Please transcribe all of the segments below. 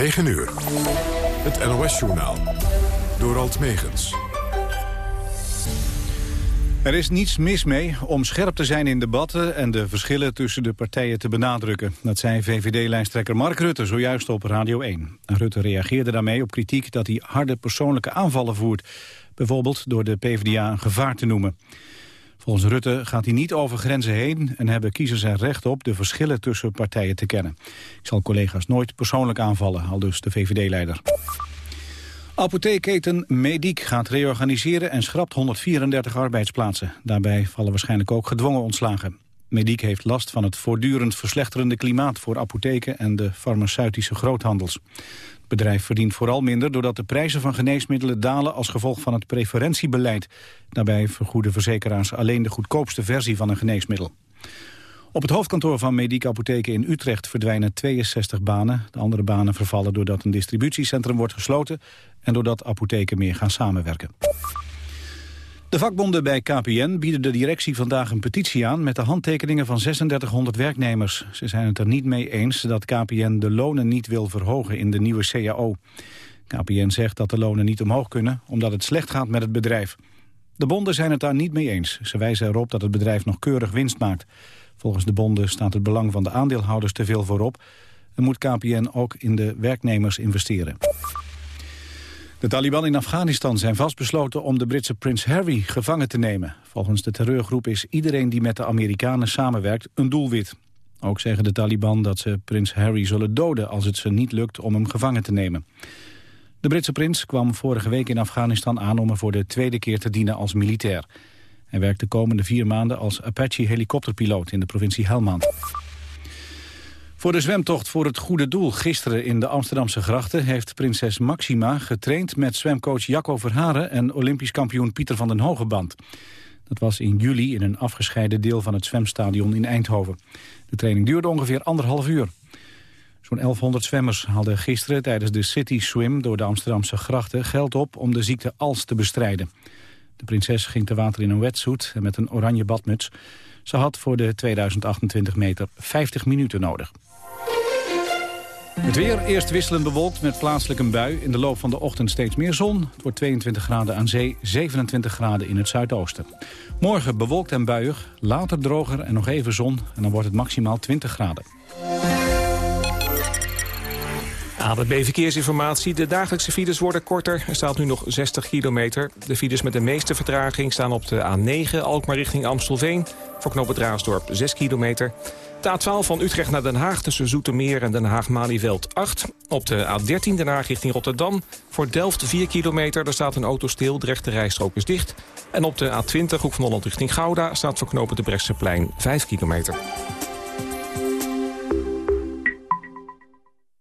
9 uur. Het NOS-journaal. Door Alt Megens. Er is niets mis mee om scherp te zijn in debatten... en de verschillen tussen de partijen te benadrukken. Dat zei VVD-lijsttrekker Mark Rutte zojuist op Radio 1. Rutte reageerde daarmee op kritiek dat hij harde persoonlijke aanvallen voert. Bijvoorbeeld door de PvdA een gevaar te noemen. Volgens Rutte gaat hij niet over grenzen heen... en hebben kiezers er recht op de verschillen tussen partijen te kennen. Ik zal collega's nooit persoonlijk aanvallen, al dus de VVD-leider. Apotheekketen Mediek gaat reorganiseren en schrapt 134 arbeidsplaatsen. Daarbij vallen waarschijnlijk ook gedwongen ontslagen. Mediek heeft last van het voortdurend verslechterende klimaat voor apotheken en de farmaceutische groothandels. Bedrijf verdient vooral minder doordat de prijzen van geneesmiddelen dalen als gevolg van het preferentiebeleid. Daarbij vergoeden verzekeraars alleen de goedkoopste versie van een geneesmiddel. Op het hoofdkantoor van Mediek Apotheken in Utrecht verdwijnen 62 banen. De andere banen vervallen doordat een distributiecentrum wordt gesloten... en doordat apotheken meer gaan samenwerken. De vakbonden bij KPN bieden de directie vandaag een petitie aan... met de handtekeningen van 3600 werknemers. Ze zijn het er niet mee eens dat KPN de lonen niet wil verhogen in de nieuwe CAO. KPN zegt dat de lonen niet omhoog kunnen... omdat het slecht gaat met het bedrijf. De bonden zijn het daar niet mee eens. Ze wijzen erop dat het bedrijf nog keurig winst maakt. Volgens de bonden staat het belang van de aandeelhouders te veel voorop... en moet KPN ook in de werknemers investeren. De Taliban in Afghanistan zijn vastbesloten om de Britse prins Harry gevangen te nemen. Volgens de terreurgroep is iedereen die met de Amerikanen samenwerkt een doelwit. Ook zeggen de Taliban dat ze prins Harry zullen doden als het ze niet lukt om hem gevangen te nemen. De Britse prins kwam vorige week in Afghanistan aan om er voor de tweede keer te dienen als militair. Hij werkt de komende vier maanden als Apache-helikopterpiloot in de provincie Helmand. Voor de zwemtocht voor het goede doel gisteren in de Amsterdamse grachten... heeft prinses Maxima getraind met zwemcoach Jacco Verharen... en olympisch kampioen Pieter van den Hogeband. Dat was in juli in een afgescheiden deel van het zwemstadion in Eindhoven. De training duurde ongeveer anderhalf uur. Zo'n 1100 zwemmers hadden gisteren tijdens de City Swim... door de Amsterdamse grachten geld op om de ziekte ALS te bestrijden. De prinses ging te water in een wetsuit en met een oranje badmuts. Ze had voor de 2028 meter 50 minuten nodig. Het weer eerst wisselend bewolkt met plaatselijk een bui. In de loop van de ochtend steeds meer zon. Het wordt 22 graden aan zee, 27 graden in het zuidoosten. Morgen bewolkt en buiig, later droger en nog even zon. En dan wordt het maximaal 20 graden. ABB Verkeersinformatie. De dagelijkse files worden korter. Er staat nu nog 60 kilometer. De files met de meeste vertraging staan op de A9 Alkmaar richting Amstelveen. Voor knoop het Raasdorp 6 kilometer. De A12 van Utrecht naar Den Haag tussen Zoetermeer en Den Haag-Malieveld 8. Op de A13 Den Haag richting Rotterdam. Voor Delft 4 kilometer, daar staat een auto stil. De rechte rijstrook is dicht. En op de A20 Hoek van Holland richting Gouda... staat voor knopen de Brechtseplein 5 kilometer.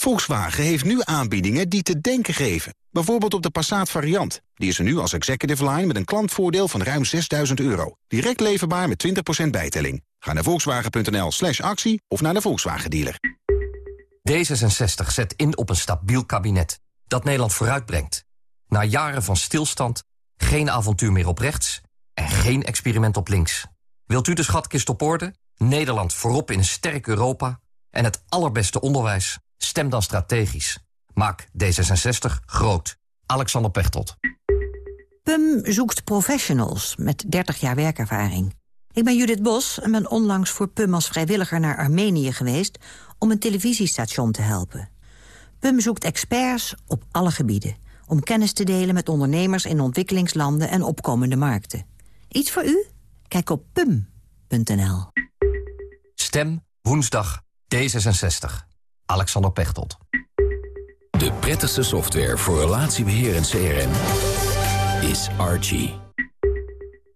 Volkswagen heeft nu aanbiedingen die te denken geven. Bijvoorbeeld op de Passat variant. Die is er nu als executive line met een klantvoordeel van ruim 6000 euro. Direct leverbaar met 20% bijtelling. Ga naar volkswagen.nl slash actie of naar de Volkswagen dealer. D66 zet in op een stabiel kabinet dat Nederland vooruitbrengt. Na jaren van stilstand, geen avontuur meer op rechts en geen experiment op links. Wilt u de schatkist op orde? Nederland voorop in een sterk Europa en het allerbeste onderwijs? Stem dan strategisch. Maak D66 groot. Alexander Pechtold. PUM zoekt professionals met 30 jaar werkervaring. Ik ben Judith Bos en ben onlangs voor PUM als vrijwilliger naar Armenië geweest... om een televisiestation te helpen. PUM zoekt experts op alle gebieden... om kennis te delen met ondernemers in ontwikkelingslanden en opkomende markten. Iets voor u? Kijk op pum.nl. Stem woensdag D66. Alexander Pechtold. De prettigste software voor relatiebeheer en CRM is Archie.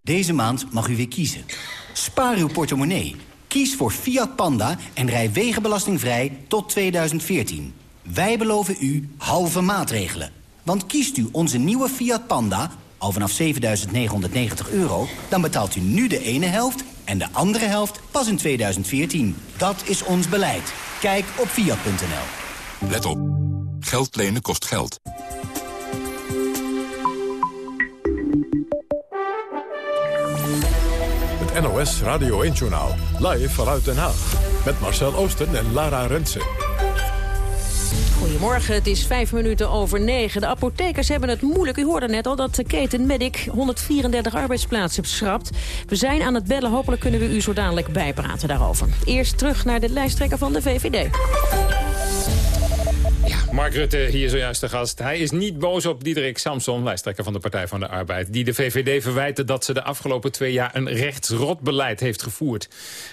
Deze maand mag u weer kiezen. Spaar uw portemonnee. Kies voor Fiat Panda en rij wegenbelastingvrij tot 2014. Wij beloven u halve maatregelen. Want kiest u onze nieuwe Fiat Panda, al vanaf 7.990 euro... dan betaalt u nu de ene helft En de andere helft pas in 2014. Dat is ons beleid. Kijk op fiat.nl. Let op. Geld lenen kost geld. Het NOS Radio 1-journaal. Live vanuit Den Haag. Met Marcel Oosten en Lara Rensen. Goedemorgen, het is vijf minuten over negen. De apothekers hebben het moeilijk. U hoorde net al dat de keten Medic 134 arbeidsplaatsen schrapt. We zijn aan het bellen, hopelijk kunnen we u zo dadelijk bijpraten daarover. Eerst terug naar de lijsttrekker van de VVD. Mark Rutte hier zojuist de gast. Hij is niet boos op Diederik Samson, lijsttrekker van de Partij van de Arbeid... die de VVD verwijten dat ze de afgelopen twee jaar een rechtsrotbeleid heeft gevoerd.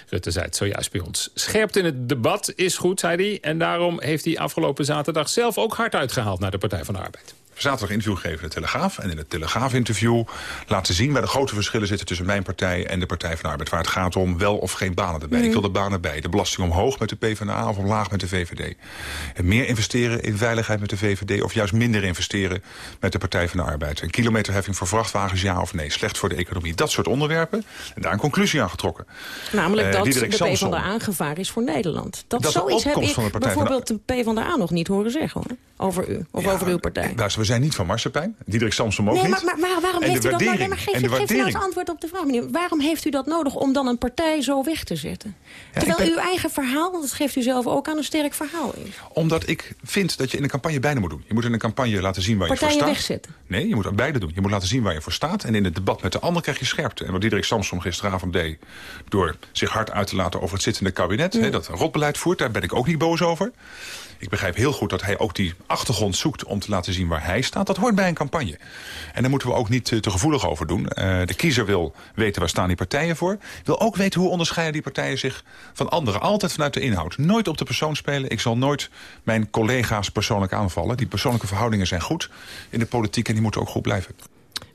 Rutte zei het zojuist bij ons. Scherpt in het debat is goed, zei hij. En daarom heeft hij afgelopen zaterdag zelf ook hard uitgehaald naar de Partij van de Arbeid zaterdag interview gegeven in de Telegraaf. En in het Telegraaf-interview laten zien waar de grote verschillen zitten... tussen mijn partij en de Partij van de Arbeid. Waar het gaat om wel of geen banen erbij. Ik mhm. wil de banen bij. De belasting omhoog met de PvdA of omlaag met de VVD. En meer investeren in veiligheid met de VVD... of juist minder investeren met de Partij van de Arbeid. Een kilometerheffing voor vrachtwagens, ja of nee. Slecht voor de economie. Dat soort onderwerpen. En daar een conclusie aan getrokken. Namelijk uh, dat de PvdA gevaar is voor Nederland. Dat, dat zoiets heb ik bijvoorbeeld de PvdA nog niet horen zeggen hoor. Over u of over uw partij zijn niet van marsepein. Diederik Samsom ook nee, niet. Maar, maar, waarom heeft u dat maar geef, geef nou eens antwoord op de vraag, meneer. Waarom heeft u dat nodig om dan een partij zo weg te zetten? Terwijl uw eigen verhaal, dat geeft u zelf ook aan, een sterk verhaal is. Omdat ik vind dat je in een campagne beide moet doen. Je moet in een campagne laten zien waar je voor staat. wegzetten? Nee, je moet beide doen. Je moet laten zien waar je voor staat. En in het debat met de ander krijg je scherpte. En wat Diederik Samsom gisteravond deed... door zich hard uit te laten over het zittende kabinet... Dat rotbeleid voert, daar ben ik ook niet boos over. Ik begrijp heel goed dat hij ook die achtergrond zoekt om te laten zien waar hij staat. Dat hoort bij een campagne. En daar moeten we ook niet te gevoelig over doen. Uh, de kiezer wil weten waar staan die partijen voor. Wil ook weten hoe onderscheiden die partijen zich van anderen. Altijd vanuit de inhoud. Nooit op de persoon spelen. Ik zal nooit mijn collega's persoonlijk aanvallen. Die persoonlijke verhoudingen zijn goed in de politiek en die moeten ook goed blijven.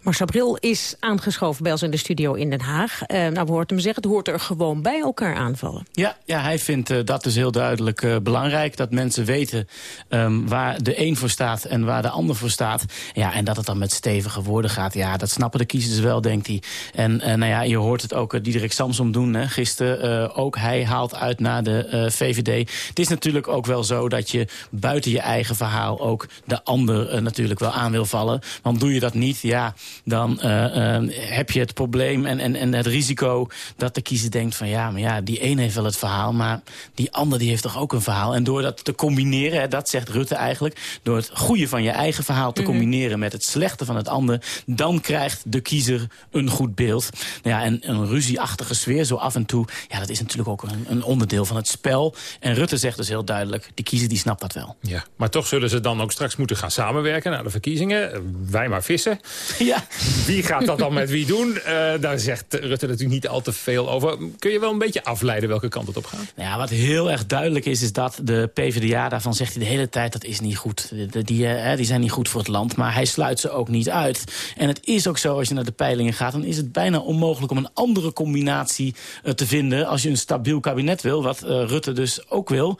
Marcel Bril is aangeschoven bij ons in de studio in Den Haag. Uh, nou, we hoorden hem zeggen, het hoort er gewoon bij elkaar aanvallen. Ja, ja hij vindt uh, dat dus heel duidelijk uh, belangrijk. Dat mensen weten um, waar de een voor staat en waar de ander voor staat. Ja, en dat het dan met stevige woorden gaat. Ja, dat snappen de kiezers wel, denkt hij. En nou ja, je hoort het ook Diederik Samsom doen hè, gisteren. ook hij haalt uit naar de VVD. Het is natuurlijk ook wel zo dat je buiten je eigen verhaal... ook de ander natuurlijk wel aan wil vallen. Want doe je dat niet, ja dan uh, uh, heb je het probleem en, en, en het risico dat de kiezer denkt van ja, maar ja, die een heeft wel het verhaal, maar die ander die heeft toch ook een verhaal. En door dat te combineren, hè, dat zegt Rutte eigenlijk, door het goede van je eigen verhaal te mhm. combineren met het slechte van het ander, dan krijgt de kiezer een goed beeld. Nou ja, en een ruzieachtige sfeer zo af en toe, ja, dat is natuurlijk ook een, een onderdeel van het spel. En Rutte zegt dus heel duidelijk, de kiezer die snapt dat wel. Ja, maar toch zullen ze dan ook straks moeten gaan samenwerken naar de verkiezingen. Wij maar vissen. Ja, wie gaat dat dan met wie doen? Uh, daar zegt Rutte natuurlijk niet al te veel over. Kun je wel een beetje afleiden welke kant het op gaat? Nou ja, wat heel erg duidelijk is, is dat de PvdA... daarvan zegt hij de hele tijd, dat is niet goed. Die, uh, die zijn niet goed voor het land, maar hij sluit ze ook niet uit. En het is ook zo, als je naar de peilingen gaat... dan is het bijna onmogelijk om een andere combinatie uh, te vinden... als je een stabiel kabinet wil, wat Rutte dus ook wil.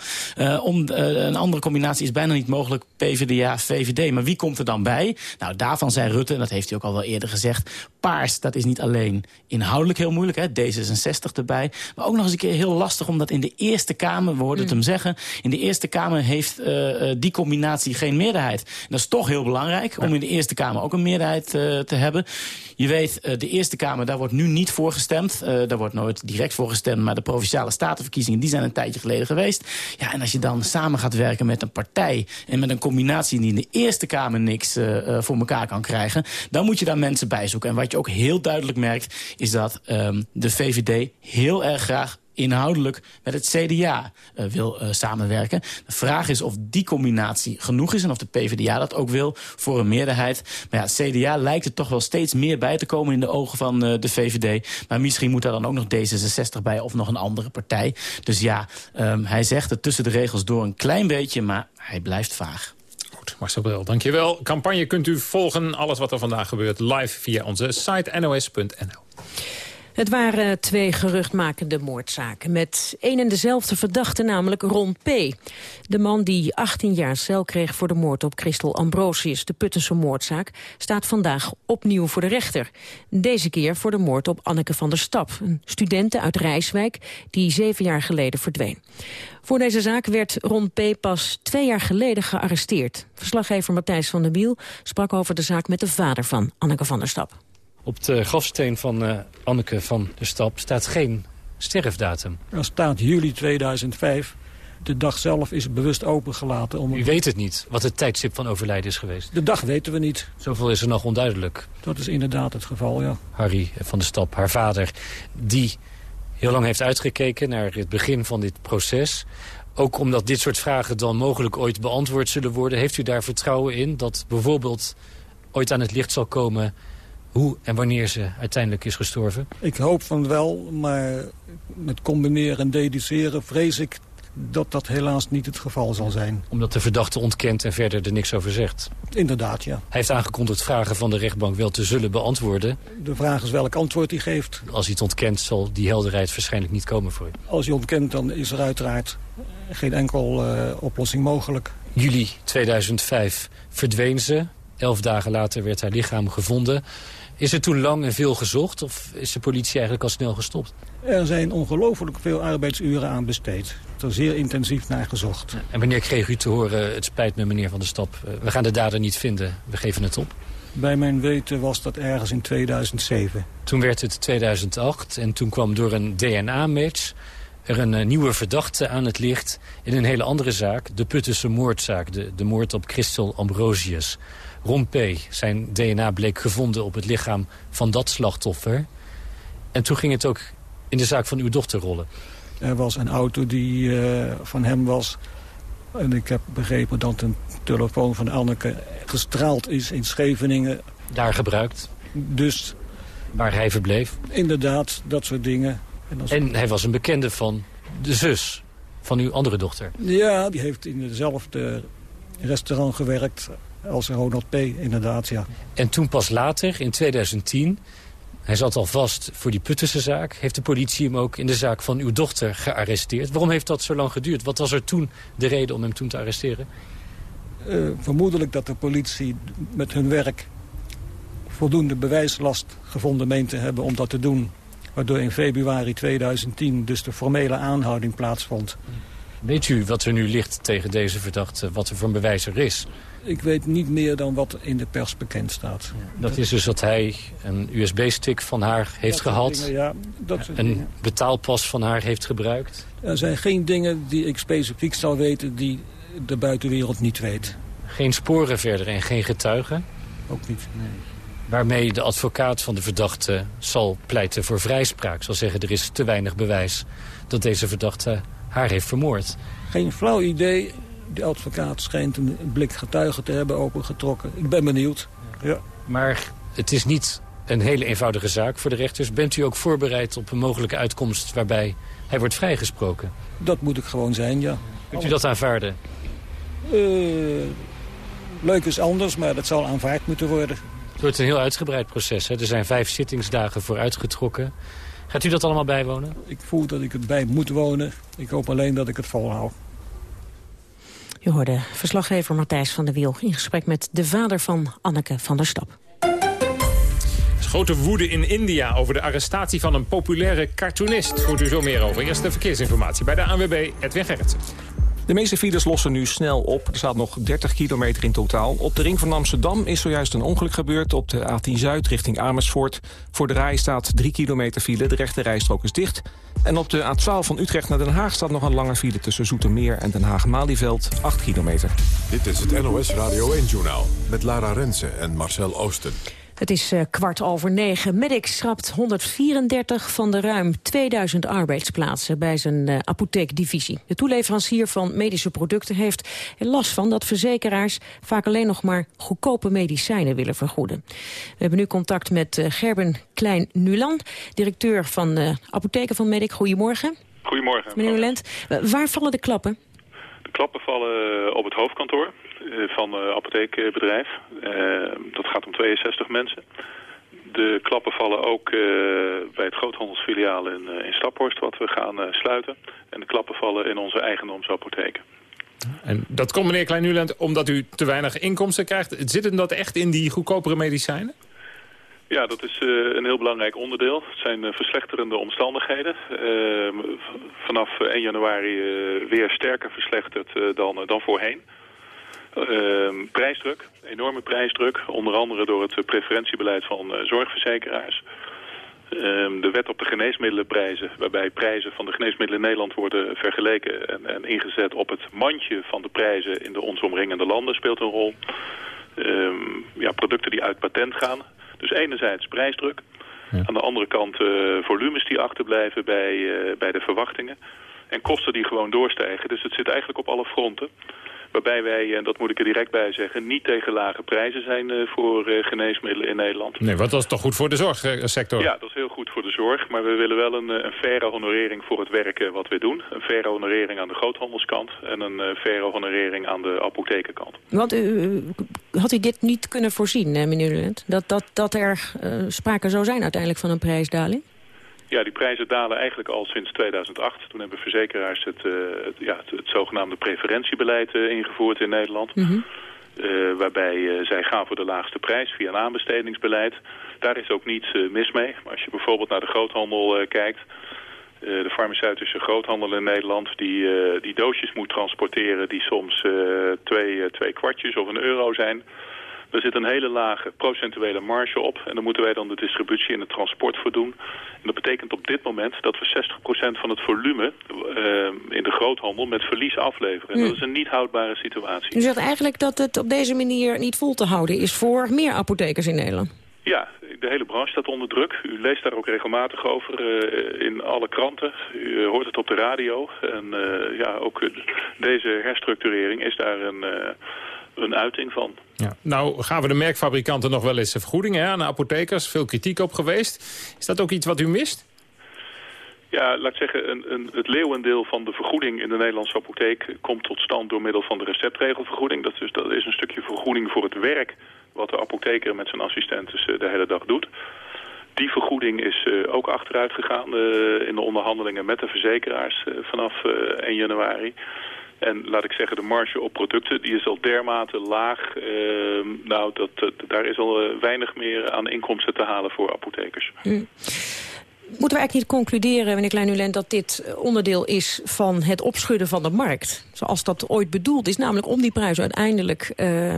om, een andere combinatie is bijna niet mogelijk PvdA-VVD. Maar wie komt er dan bij? Nou, daarvan zei Rutte, en dat heeft hij ook al wel eerder gezegd... paars, dat is niet alleen inhoudelijk heel moeilijk, hè, D66 erbij... maar ook nog eens een keer heel lastig, omdat in de Eerste Kamer... we hoorden het hem zeggen, in de Eerste Kamer heeft uh, die combinatie geen meerderheid. En dat is toch heel belangrijk, om in de Eerste Kamer ook een meerderheid uh, te hebben. Je weet, uh, de Eerste Kamer, daar wordt nu niet voor gestemd. daar wordt nooit direct voor gestemd, maar de Provinciale Statenverkiezingen... die zijn een tijdje geleden geweest. Ja, en als je dan samen gaat werken met een partij... en met een combinatie die in de Eerste Kamer niks voor elkaar kan krijgen... dan moet je daar mensen bij zoeken. En wat je ook heel duidelijk merkt, is dat um, de VVD heel erg graag inhoudelijk met het CDA eh, wil uh, samenwerken. De vraag is of die combinatie genoeg is en of de PvdA dat ook wil voor een meerderheid. Maar ja, CDA lijkt er toch wel steeds meer bij te komen in de ogen van uh, de VVD. Maar misschien moet daar dan ook nog D66 bij of nog een andere partij. Dus ja, um, hij zegt het tussen de regels door een klein beetje, maar hij blijft vaag. Marcel Bril, dankjewel. Campagne kunt u volgen. Alles wat er vandaag gebeurt live via onze site nos.nl. Het waren twee geruchtmakende moordzaken met één en dezelfde verdachte, namelijk Ron P. De man die 18 jaar cel kreeg voor de moord op Christel Ambrosius, de Puttense moordzaak, staat vandaag opnieuw voor de rechter. Deze keer voor de moord op Anneke van der Stap, een studente uit Rijswijk die zeven jaar geleden verdween. Voor deze zaak werd Ron P. pas twee jaar geleden gearresteerd. Verslaggever Matthijs van der Wiel sprak over de zaak met de vader van Anneke van der Stap. Op de grafsteen van uh, Anneke van der Stap staat geen sterfdatum. Er staat juli 2005. De dag zelf is bewust opengelaten. Om... U weet het niet, wat het tijdstip van overlijden is geweest? De dag weten we niet. Zoveel is er nog onduidelijk. Dat is inderdaad het geval, ja. Harry van der Stap, haar vader, die heel lang heeft uitgekeken naar het begin van dit proces. Ook omdat dit soort vragen dan mogelijk ooit beantwoord zullen worden. Heeft u daar vertrouwen in dat bijvoorbeeld ooit aan het licht zal komen hoe en wanneer ze uiteindelijk is gestorven? Ik hoop van wel, maar met combineren en dediceren vrees ik dat dat helaas niet het geval zal zijn. Omdat de verdachte ontkent en verder er niks over zegt? Inderdaad, ja. Hij heeft aangekondigd vragen van de rechtbank wel te zullen beantwoorden. De vraag is welk antwoord hij geeft. Als hij het ontkent zal die helderheid waarschijnlijk niet komen voor u. Als hij ontkent dan is er uiteraard geen enkel uh, oplossing mogelijk. Juli 2005 verdween ze. Elf dagen later werd haar lichaam gevonden. Is er toen lang en veel gezocht of is de politie eigenlijk al snel gestopt? Er zijn ongelooflijk veel arbeidsuren aan besteed. Er is zeer intensief naar gezocht. En wanneer kreeg u te horen, het spijt me meneer Van der Stap, eh, we gaan de dader niet vinden, we geven het op? Bij mijn weten was dat ergens in 2007. Toen werd het 2008 en toen kwam door een DNA-match er een uh, nieuwe verdachte aan het licht in een hele andere zaak. De Puttense moordzaak, de, de moord op Christel Ambrosius. Ron P. Zijn DNA bleek gevonden op het lichaam van dat slachtoffer. En toen ging het ook in de zaak van uw dochter rollen. Er was een auto die uh, van hem was. En ik heb begrepen dat een telefoon van Anneke gestraald is in Scheveningen. Daar gebruikt? Dus... Waar hij verbleef? Inderdaad, dat soort dingen. En, als... en hij was een bekende van de zus van uw andere dochter? Ja, die heeft in hetzelfde restaurant gewerkt als Ronald P. inderdaad, ja. En toen pas later, in 2010, hij zat al vast voor die Puttense zaak... heeft de politie hem ook in de zaak van uw dochter gearresteerd. Waarom heeft dat zo lang geduurd? Wat was er toen de reden om hem toen te arresteren? Uh, vermoedelijk dat de politie met hun werk voldoende bewijslast gevonden meent te hebben om dat te doen. Waardoor in februari 2010 dus de formele aanhouding plaatsvond. Weet u wat er nu ligt tegen deze verdachte, wat er voor een bewijs er is? Ik weet niet meer dan wat in de pers bekend staat. Dat is dus dat hij een USB-stick van haar heeft dat gehad. Dingen, ja, dat een dingen. betaalpas van haar heeft gebruikt. Er zijn geen dingen die ik specifiek zou weten die de buitenwereld niet weet. Geen sporen verder en geen getuigen? Ook niet, nee. Waarmee de advocaat van de verdachte zal pleiten voor vrijspraak. Zal zeggen er is te weinig bewijs dat deze verdachte haar heeft vermoord. Geen flauw idee. De advocaat schijnt een blik getuigen te hebben opengetrokken. Ik ben benieuwd. Ja. Maar het is niet een hele eenvoudige zaak voor de rechters. Bent u ook voorbereid op een mogelijke uitkomst waarbij hij wordt vrijgesproken? Dat moet ik gewoon zijn, ja. Kunt u dat aanvaarden? Uh, leuk is anders, maar dat zal aanvaard moeten worden. Het wordt een heel uitgebreid proces. Hè? Er zijn vijf zittingsdagen voor uitgetrokken. Gaat u dat allemaal bijwonen? Ik voel dat ik het bij moet wonen. Ik hoop alleen dat ik het volhoud. U hoorde verslaggever Matthijs van der Wiel... in gesprek met de vader van Anneke van der Stap. Grote woede in India over de arrestatie van een populaire cartoonist. Hoort u zo meer over. Eerst de verkeersinformatie bij de ANWB Edwin Gerritsen. De meeste files lossen nu snel op. Er staat nog 30 kilometer in totaal. Op de ring van Amsterdam is zojuist een ongeluk gebeurd... op de A10 Zuid richting Amersfoort. Voor de rij staat 3 kilometer file. De rechte rijstrook is dicht. En op de A12 van Utrecht naar Den Haag staat nog een lange file... tussen Zoetermeer en Den Haag-Malieveld, 8 kilometer. Dit is het NOS Radio 1-journaal met Lara Rensen en Marcel Oosten. Het is uh, kwart over negen. Medic schrapt 134 van de ruim 2000 arbeidsplaatsen bij zijn uh, apotheekdivisie. De toeleverancier van medische producten heeft er last van dat verzekeraars vaak alleen nog maar goedkope medicijnen willen vergoeden. We hebben nu contact met uh, Gerben Klein-Nuland, directeur van de apotheken van Medic. Goedemorgen. Goedemorgen. Meneer Nuland, waar vallen de klappen? De klappen vallen op het hoofdkantoor van uh, apotheekbedrijf. Uh, dat gaat om 62 mensen. De klappen vallen ook bij het groothandelsfiliaal in, in Staphorst wat we gaan sluiten. En de klappen vallen in onze eigendomsapotheken. En dat komt meneer Kleinuland omdat u te weinig inkomsten krijgt. Zit het dat echt in die goedkopere medicijnen? Ja, dat is uh, een heel belangrijk onderdeel. Het zijn uh, verslechterende omstandigheden. Uh, vanaf 1 januari weer sterker verslechterd dan, dan voorheen. Ehm, prijsdruk, enorme prijsdruk. Onder andere door het preferentiebeleid van zorgverzekeraars. Ehm, de wet op de geneesmiddelenprijzen, waarbij prijzen van de geneesmiddelen in Nederland worden vergeleken en, en ingezet op het mandje van de prijzen in de ons omringende landen speelt een rol. Um, ja, producten die uit patent gaan. Dus enerzijds prijsdruk. Ja. Aan de andere kant uh, volumes die achterblijven bij, uh, bij de verwachtingen. En kosten die gewoon doorstijgen. Dus het zit eigenlijk op alle fronten. Waarbij wij, en dat moet ik er direct bij zeggen, niet tegen lage prijzen zijn uh, voor uh, geneesmiddelen in Nederland. Nee, want dat is toch goed voor de zorgsector? Ja, dat is heel goed voor de zorg. Maar we willen wel een, een faire honorering voor het werk wat we doen. Een faire honorering aan de groothandelskant en een faire honorering aan de apothekenkant. Want u, had u dit niet kunnen voorzien, meneer Lent? Dat, dat, dat er sprake zou zijn uiteindelijk van een prijsdaling? Ja, die prijzen dalen eigenlijk al sinds 2008. Toen hebben verzekeraars het, uh, het, ja, het, het, zogenaamde preferentiebeleid uh, ingevoerd in Nederland. Mm -hmm. uh, waarbij zij gaan voor de laagste prijs via een aanbestedingsbeleid. Daar is ook niets mis mee. Maar als je bijvoorbeeld naar de groothandel kijkt... de farmaceutische groothandel in Nederland... die, die doosjes moet transporteren die soms twee, twee kwartjes of een euro zijn... Er zit een hele lage procentuele marge op. En daar moeten wij dan de distributie en het transport voor doen. En dat betekent op dit moment dat we 60% van het volume uh, in de groothandel met verlies afleveren. En dat is een niet houdbare situatie. U zegt eigenlijk dat het op deze manier niet vol te houden is voor meer apothekers in Nederland. Ja, de hele branche staat onder druk. U leest daar ook regelmatig over uh, in alle kranten. U hoort het op de radio. En uh, ja, ook deze herstructurering is daar een een uiting van. Ja. Nou gaan we de merkfabrikanten nog wel eens vergoedingen hè, aan de apothekers. Veel kritiek op geweest. Is dat ook iets wat u mist? Ja, laat ik zeggen, een, een, het leeuwendeel van de vergoeding in de Nederlandse apotheek komt tot stand door middel van de receptregelvergoeding. Dat is, dat is een stukje vergoeding voor het werk wat de apotheker met zijn assistenten de hele dag doet. Die vergoeding is uh, ook achteruit gegaan uh, in de onderhandelingen met de verzekeraars uh, vanaf 1 januari. En laat ik zeggen, de marge op producten die is al dermate laag. Uh, nou, dat, daar is al uh, weinig meer aan inkomsten te halen voor apothekers. Hmm. Moeten we eigenlijk niet concluderen, meneer Kleinulent, dat dit onderdeel is van het opschudden van de markt? Zoals dat ooit bedoeld is, namelijk om die prijs uiteindelijk uh,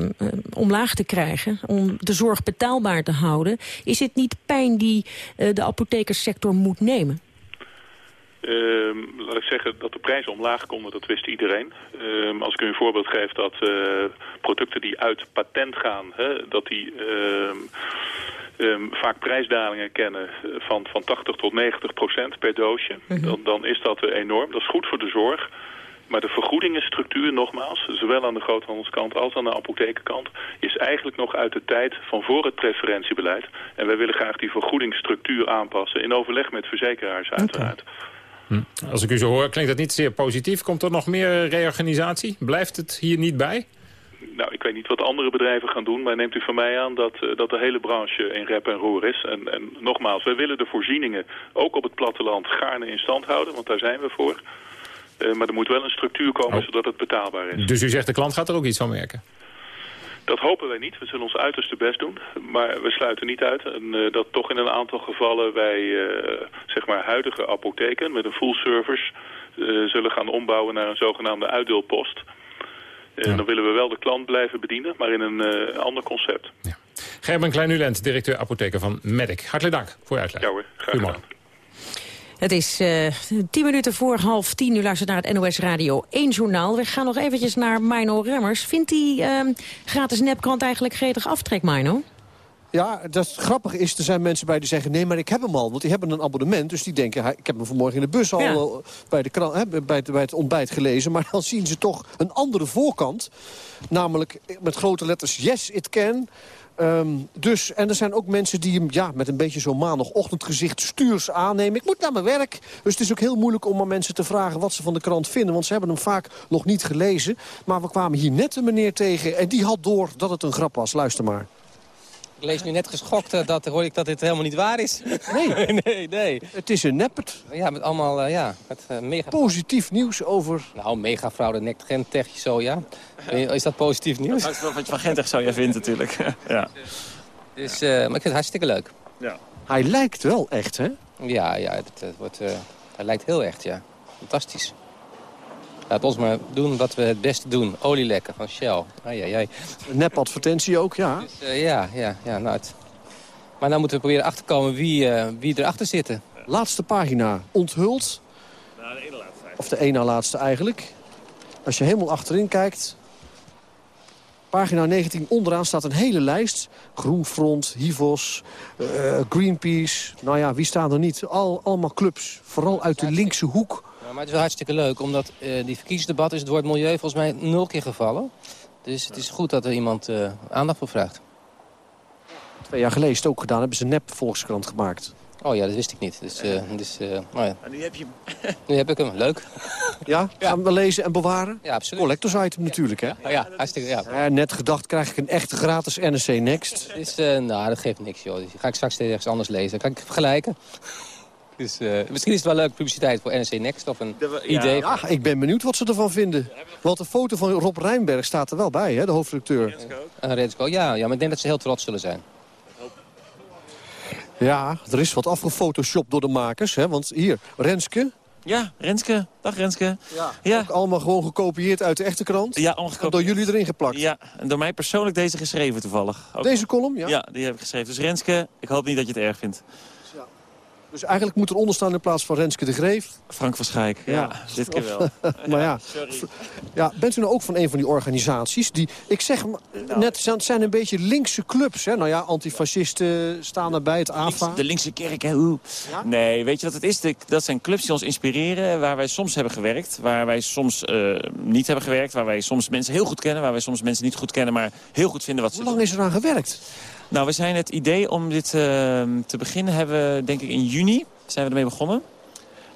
omlaag te krijgen, om de zorg betaalbaar te houden. Is dit niet pijn die de apothekerssector moet nemen? Uh, laat ik zeggen dat de prijzen omlaag konden, dat wist iedereen. Uh, als ik u een voorbeeld geef dat uh, producten die uit patent gaan, hè, dat die um, vaak prijsdalingen kennen van, van 80 tot 90 procent per doosje, -hmm. dan, dan is dat enorm. Dat is goed voor de zorg. Maar de vergoedingenstructuur, nogmaals, zowel aan de groothandelskant als aan de apothekenkant, is eigenlijk nog uit de tijd van voor het preferentiebeleid. En wij willen graag die vergoedingsstructuur aanpassen in overleg met verzekeraars uiteraard. Okay. Hm. Als ik u zo hoor, klinkt dat niet zeer positief. Komt er nog meer reorganisatie? Blijft het hier niet bij? Nou, ik weet niet wat andere bedrijven gaan doen, maar neemt u van mij aan dat, uh, dat de hele branche in rep en roer is. En, en nogmaals, wij willen de voorzieningen ook op het platteland gaarne in stand houden, want daar zijn we voor. Uh, maar er moet wel een structuur komen oh. zodat het betaalbaar is. Dus u zegt de klant gaat er ook iets van merken? Dat hopen wij niet. We zullen ons uiterste best doen. Maar we sluiten niet uit en, uh, dat toch in een aantal gevallen wij uh, zeg maar huidige apotheken met een full service uh, zullen gaan ombouwen naar een zogenaamde uitdeelpost. En dan willen we wel de klant blijven bedienen, maar in een ander concept. Ja. Gerben Kleinulent, directeur apotheker van Medic. Hartelijk dank voor uw uitleg. Ja hoor, graag gedaan. Het is uh, tien minuten voor half tien. U luistert naar het NOS Radio 1 journaal. We gaan nog eventjes naar Mino Remmers. Vindt die uh, gratis nepkrant eigenlijk gretig aftrek, Mino? Ja, dat grappig is, er zijn mensen bij die zeggen... nee, maar ik heb hem al, want die hebben een abonnement. Dus die denken, ik heb hem vanmorgen in de bus al ja. bij, de krant, hè, bij, het, bij het ontbijt gelezen. Maar dan zien ze toch een andere voorkant. Namelijk met grote letters, yes, it can... Um, dus, en er zijn ook mensen die hem ja, met een beetje zo'n maandagochtendgezicht stuurs aannemen. Ik moet naar mijn werk. Dus het is ook heel moeilijk om aan mensen te vragen wat ze van de krant vinden. Want ze hebben hem vaak nog niet gelezen. Maar we kwamen hier net een meneer tegen en die had door dat het een grap was. Luister maar. Ik lees nu net geschokt uh, dat hoor ik dat dit helemaal niet waar is. Nee. nee, nee. Het is een neppert. Ja, met allemaal, uh, ja, met, uh, mega... Positief nieuws over... Nou, megafraude nekt Gentech soja. Is dat positief nieuws? Dat is wel wat je van Gentech soja vindt natuurlijk. ja. Dus, maar ik vind het hartstikke leuk. Ja. Hij lijkt wel echt, hè? Ja, ja het, het wordt, hij lijkt heel echt, ja. Fantastisch. Laat ons maar doen wat we het beste doen. Olielekken van Shell. Ai, ai, ai. Nep-advertentie ook, ja. Dus, uh, ja, ja, ja nou het... Maar nou moeten we proberen achter te komen wie, uh, wie erachter zitten. Laatste pagina. Onthuld. Nou, de ene laatste. Of de ene na laatste eigenlijk. Als je helemaal achterin kijkt... Pagina 19, onderaan staat een hele lijst. Groenfront, Hivos, uh, Greenpeace. Nou ja, wie staan er niet? Al, allemaal clubs. Vooral uit de linkse hoek. Ja, maar het is wel hartstikke leuk, omdat uh, die verkiezingsdebat is het woord milieu volgens mij nul keer gevallen. Dus het is goed dat er iemand uh, aandacht voor vraagt. Twee jaar geleden is het ook gedaan, hebben ze een nep volkskrant gemaakt. Oh ja, dat wist ik niet. Dus, uh, dus, uh, oh ja. En nu heb je hem. nu heb ik hem. Leuk. Ja? Gaan we lezen en bewaren? Ja, absoluut. Collectors item natuurlijk, hè? Oh, ja, hartstikke, ja. ja. Net gedacht, krijg ik een echte gratis NRC Next. Dus, uh, nou, dat geeft niks, joh. Dus ga ik straks ergens anders lezen. Kan ik vergelijken. Dus misschien is het wel leuk publiciteit voor NRC Next of een ja, idee. Ja, ik ben benieuwd wat ze ervan vinden. Want de foto van Rob Rijnberg staat er wel bij, hè, de hoofdredacteur. Uh, Rensko, ja, ja, maar ik denk dat ze heel trots zullen zijn. Ja, er is wat afgefotoshopt door de makers. Hè? Want hier, Renske. Ja, Renske. Dag Renske. Ja, ja. Ook allemaal gewoon gekopieerd uit de echte krant. Ja, allemaal door jullie erin geplakt. Ja, en door mij persoonlijk deze geschreven toevallig. Ook deze column, ja? Ja, die heb ik geschreven. Dus Renske, ik hoop niet dat je het erg vindt. Dus eigenlijk moet er onder staan in plaats van Renske de Greef... Frank van Schaik, ja, ja dit keer wel. maar ja, sorry. ja, bent u nou ook van een van die organisaties die... Ik zeg nou, net, het zijn een beetje linkse clubs. Hè? Nou ja, antifascisten staan erbij, het AFA. De linkse kerk, hè? Ja? Nee, weet je wat het is? Dat zijn clubs die ons inspireren, waar wij soms hebben gewerkt. Waar wij soms uh, niet hebben gewerkt. Waar wij soms mensen heel goed kennen. Waar wij soms mensen niet goed kennen, maar heel goed vinden wat Hoe ze lang doen. is er aan gewerkt? Nou, we zijn het idee om dit uh, te beginnen hebben we, denk ik, in juni zijn we ermee begonnen.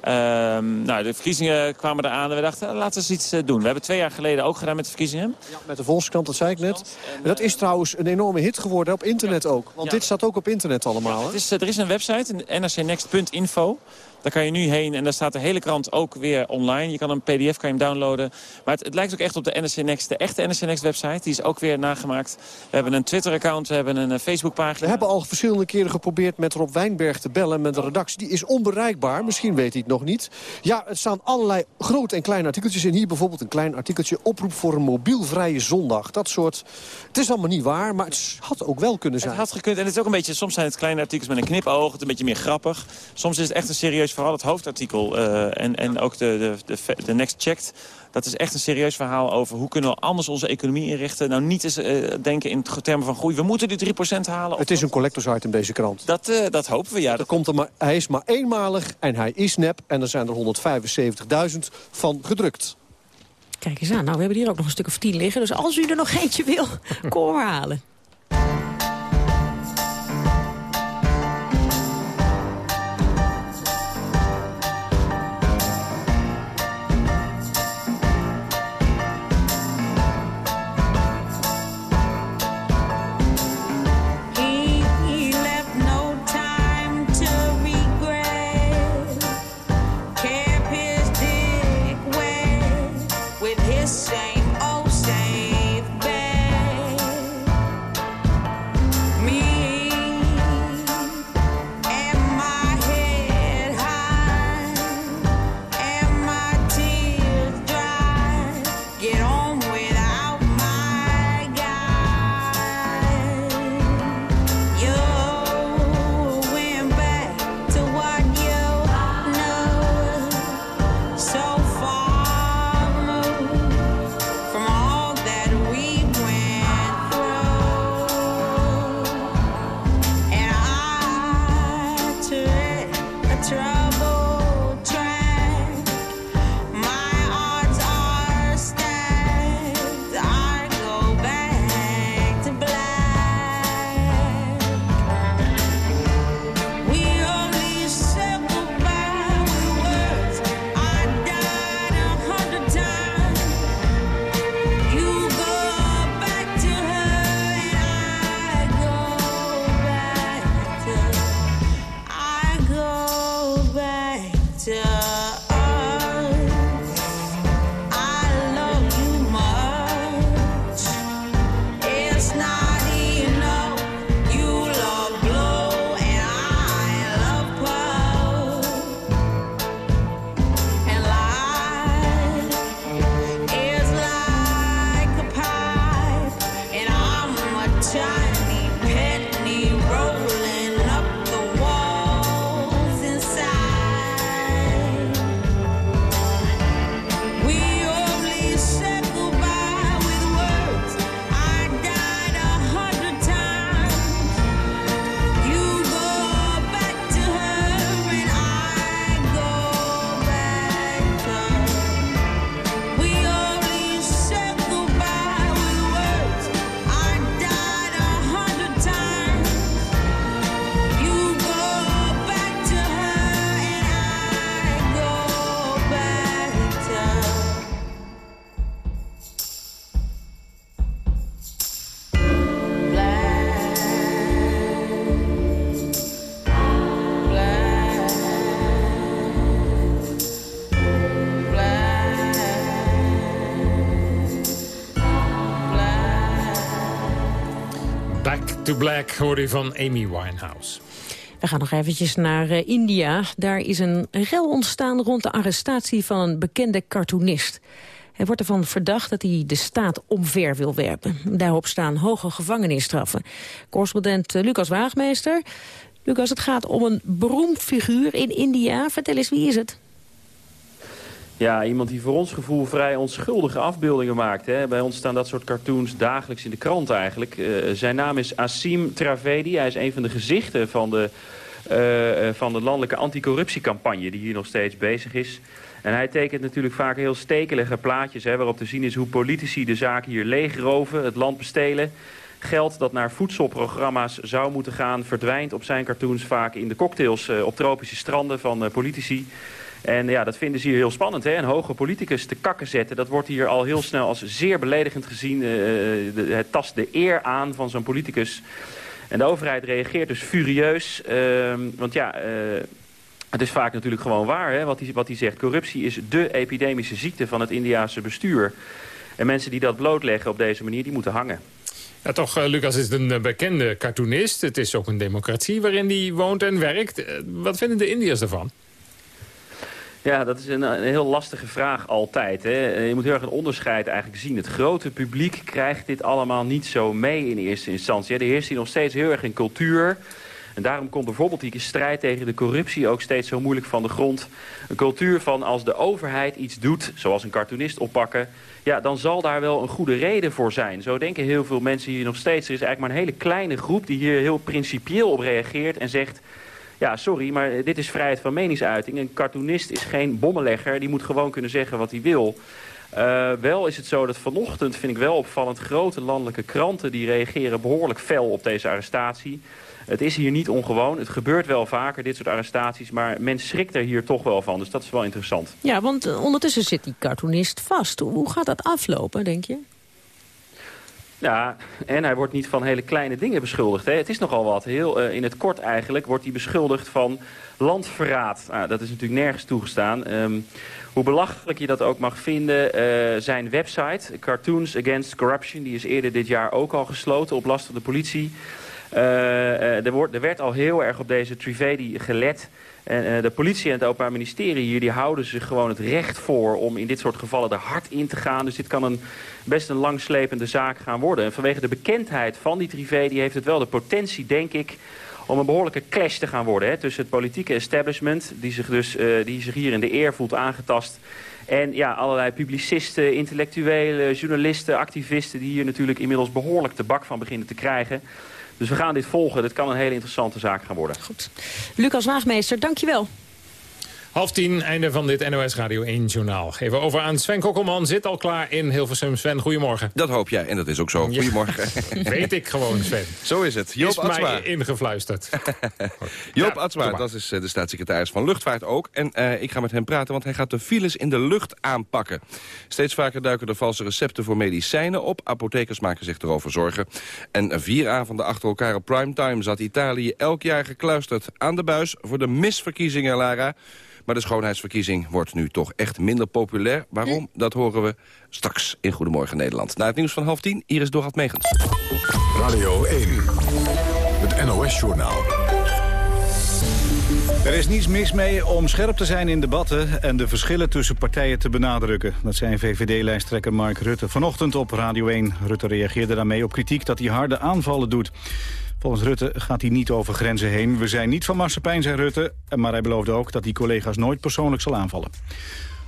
Um, nou, de verkiezingen kwamen eraan en we dachten, laten we eens iets uh, doen. We hebben twee jaar geleden ook gedaan met de verkiezingen. Ja, met de Volkskrant, dat zei ik net. En dat is trouwens een enorme hit geworden op internet ook. Want Ja. dit staat ook op internet allemaal. Hè? het is, er is een website, nrcnext.info. Daar kan je nu heen en daar staat de hele krant ook weer online. Je kan een pdf kan je hem downloaden. Maar het, het lijkt ook echt op de NRC Next, de echte NRC Next website. Die is ook weer nagemaakt. We hebben een Twitter-account, we hebben een uh, Facebook-pagina. We hebben al verschillende keren geprobeerd met Rob Wijnberg te bellen met de redactie. Die is onbereikbaar, misschien weet hij het nog niet. Ja, er staan allerlei grote en kleine artikeltjes in. Hier bijvoorbeeld een klein artikeltje. Oproep voor een mobielvrije zondag. Dat soort... Het is allemaal niet waar, maar het had ook wel kunnen zijn. Het had gekund. En het is ook een beetje, soms zijn het kleine artikels met een knipoog. Het een beetje meer grappig. Soms is het echt een serieus, vooral het hoofdartikel. Uh, en, en ook de, de, de, de Next Checked. Dat is echt een serieus verhaal over hoe kunnen we anders onze economie inrichten. Nou, niet eens uh, denken in termen van groei. We moeten die 3% halen. Het is een collectors item, deze krant. Dat, uh, dat hopen we, ja. Er komt er maar, hij is maar eenmalig en hij is nep. En er zijn er 175.000 van gedrukt. Kijk eens aan. Nou, we hebben hier ook nog een stuk of tien liggen. Dus als u er nog eentje wil, kom maar halen. To Black hoorde u van Amy Winehouse. We gaan nog eventjes naar uh, India. Daar is een rel ontstaan rond de arrestatie van een bekende cartoonist. Hij wordt ervan verdacht dat hij de staat omver wil werpen. Daarop staan hoge gevangenisstraffen. Correspondent uh, Lucas Waagmeester. Lucas, het gaat om een beroemd figuur in India. Vertel eens, wie is het? Ja, iemand die voor ons gevoel vrij onschuldige afbeeldingen maakt. Hè. Bij ons staan dat soort cartoons dagelijks in de krant eigenlijk. Uh, zijn naam is Asim Travedi. Hij is een van de gezichten van de, uh, van de landelijke anticorruptiecampagne... die hier nog steeds bezig is. En hij tekent natuurlijk vaak heel stekelige plaatjes... Hè, waarop te zien is hoe politici de zaak hier leegroven, het land bestelen... Geld dat naar voedselprogramma's zou moeten gaan... verdwijnt op zijn cartoons vaak in de cocktails op tropische stranden van politici... En ja, dat vinden ze hier heel spannend. Hè? Een hoge politicus te kakken zetten, dat wordt hier al heel snel als zeer beledigend gezien. De, het tast de eer aan van zo'n politicus. En de overheid reageert dus furieus. Uh, want ja... Uh, het is vaak natuurlijk gewoon waar, hè, wat, hij, wat zegt. Corruptie is de epidemische ziekte van het Indiaanse bestuur. En mensen die dat blootleggen op deze manier, die moeten hangen. Ja, toch, Lucas is een bekende cartoonist. Het is ook een democratie waarin hij woont en werkt. Wat vinden de Indiërs ervan? Ja, dat is een, een, heel lastige vraag altijd. Hè. Je moet heel erg een onderscheid eigenlijk zien. Het grote publiek krijgt dit allemaal niet zo mee in eerste instantie. Er heerst hier nog steeds heel erg in cultuur. En daarom komt bijvoorbeeld die strijd tegen de corruptie ook steeds zo moeilijk van de grond. Een cultuur van als de overheid iets doet, zoals een cartoonist oppakken... ja, dan zal daar wel een goede reden voor zijn. Zo denken heel veel mensen hier nog steeds. Er is eigenlijk maar een hele kleine groep die hier heel principieel op reageert en zegt... Ja, sorry, maar dit is vrijheid van meningsuiting. Een cartoonist is geen bommenlegger. Die moet gewoon kunnen zeggen wat hij wil. Uh, wel is het zo dat vanochtend, vind ik wel opvallend... grote landelijke kranten die reageren behoorlijk fel op deze arrestatie. Het is hier niet ongewoon. Het gebeurt wel vaker, dit soort arrestaties. Maar men schrikt er hier toch wel van. Dus dat is wel interessant. Ja, want ondertussen zit die cartoonist vast. Hoe gaat dat aflopen, denk je? Ja, en hij wordt niet van hele kleine dingen beschuldigd. Hè. Het is nogal wat. Heel uh, in het kort eigenlijk wordt hij beschuldigd van landverraad. Nou, dat is natuurlijk nergens toegestaan. Um, hoe belachelijk je dat ook mag vinden, uh, zijn website, Cartoons Against Corruption... die is eerder dit jaar ook al gesloten op last van de politie. Uh, er, wordt, er werd al heel erg op deze Trivedi gelet... En uh, de politie en het Openbaar Ministerie hier... die houden zich gewoon het recht voor om in dit soort gevallen er hard in te gaan. Dus dit kan een, best een langslepende zaak gaan worden. En vanwege de bekendheid van die Trivedi heeft het wel de potentie, denk ik om een behoorlijke clash te gaan worden hè, tussen het politieke establishment... die zich, dus, die zich hier in de eer voelt aangetast... En ja, allerlei publicisten, intellectuelen, journalisten, activisten... die hier natuurlijk inmiddels behoorlijk de bak van beginnen te krijgen... Dus we gaan dit volgen. Dit kan een hele interessante zaak gaan worden. Goed. Lucas Waagmeester, dankjewel. Half tien, einde van dit NOS Radio 1-journaal. Even over aan Sven Kokkelman, zit al klaar in Hilversum. Sven, goedemorgen. Dat hoop jij, en dat is ook zo. Goedemorgen. Weet ik gewoon, Sven. Zo is het. Joop is Atsma. mij ingefluisterd. Joop ja, Atsma, dat is de staatssecretaris van Luchtvaart ook. En uh, ik ga met hem praten, want hij gaat de files in de lucht aanpakken. Steeds vaker duiken er valse recepten voor medicijnen op. Apothekers maken zich erover zorgen. En vier avonden achter elkaar op primetime zat Italië elk jaar gekluisterd aan de buis... voor de misverkiezingen, Lara... Maar de schoonheidsverkiezing wordt nu toch echt minder populair. Waarom? Dat horen we straks in Goedemorgen Nederland. Na het nieuws van half tien, Iris Dorhat Megens. Radio 1, het NOS-journaal. Er is niets mis mee om scherp te zijn in debatten en de verschillen tussen partijen te benadrukken. Dat zei VVD-lijsttrekker Mark Rutte vanochtend op Radio 1. Rutte reageerde daarmee op kritiek dat hij harde aanvallen doet. Volgens Rutte gaat hij niet over grenzen heen. We zijn niet van marsepein, zei Rutte. Maar hij beloofde ook dat hij collega's nooit persoonlijk zal aanvallen.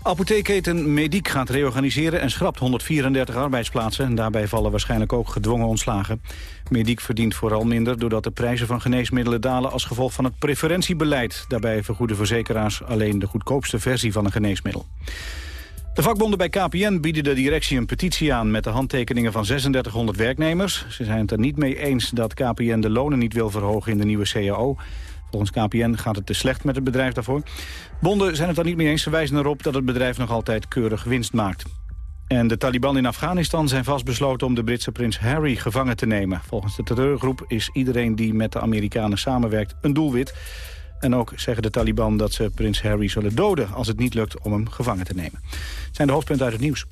Apotheekketen Mediek gaat reorganiseren en schrapt 134 arbeidsplaatsen. En daarbij vallen waarschijnlijk ook gedwongen ontslagen. Mediek verdient vooral minder doordat de prijzen van geneesmiddelen dalen... als gevolg van het preferentiebeleid. Daarbij vergoeden verzekeraars alleen de goedkoopste versie van een geneesmiddel. De vakbonden bij KPN bieden de directie een petitie aan... met de handtekeningen van 3600 werknemers. Ze zijn het er niet mee eens dat KPN de lonen niet wil verhogen in de nieuwe CAO. Volgens KPN gaat het te slecht met het bedrijf daarvoor. Bonden zijn het er niet mee eens. Ze wijzen erop dat het bedrijf nog altijd keurig winst maakt. En de Taliban in Afghanistan zijn vastbesloten om de Britse prins Harry gevangen te nemen. Volgens de terreurgroep is iedereen die met de Amerikanen samenwerkt een doelwit. En ook zeggen de Taliban dat ze prins Harry zullen doden... als het niet lukt om hem gevangen te nemen. Zijn de hoofdpunten uit het nieuws.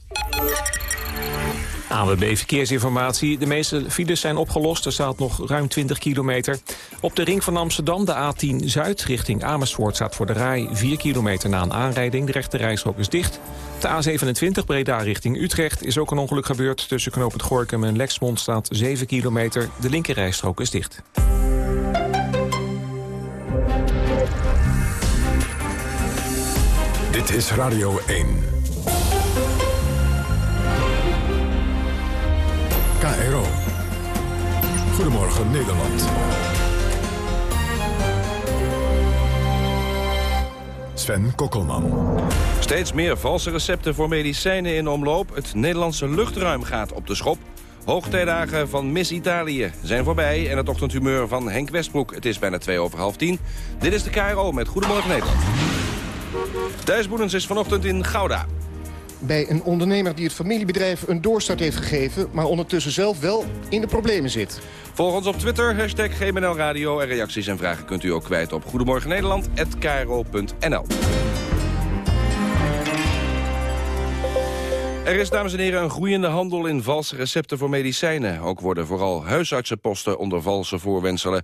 ANWB Verkeersinformatie. De meeste files zijn opgelost. Er staat nog ruim 20 kilometer. Op de ring van Amsterdam, de A10 Zuid, richting Amersfoort... staat voor de RAI 4 kilometer na een aanrijding. De rechte reishok is dicht. De A27 Breda richting Utrecht is ook een ongeluk gebeurd. Tussen knooppunt Gorkum en Lexmond staat 7 kilometer. De linkerrijstrook is dicht. Dit is Radio 1. KRO. Goedemorgen Nederland. Sven Kokkelman. Steeds meer valse recepten voor medicijnen in omloop. Het Nederlandse luchtruim gaat op de schop. Hoogtijdagen van Miss Italië zijn voorbij en het ochtendhumeur van Henk Westbroek. Het is bijna twee over half tien. Dit is de KRO met Goedemorgen Nederland. Thijs Boedens is vanochtend in Gouda bij een ondernemer die het familiebedrijf een doorstart heeft gegeven... maar ondertussen zelf wel in de problemen zit. Volg ons op Twitter, hashtag GMNL Radio. En reacties en vragen kunt u ook kwijt op Goedemorgen Er is, dames en heren, een groeiende handel in valse recepten voor medicijnen. Ook worden vooral huisartsenposten onder valse voorwenselen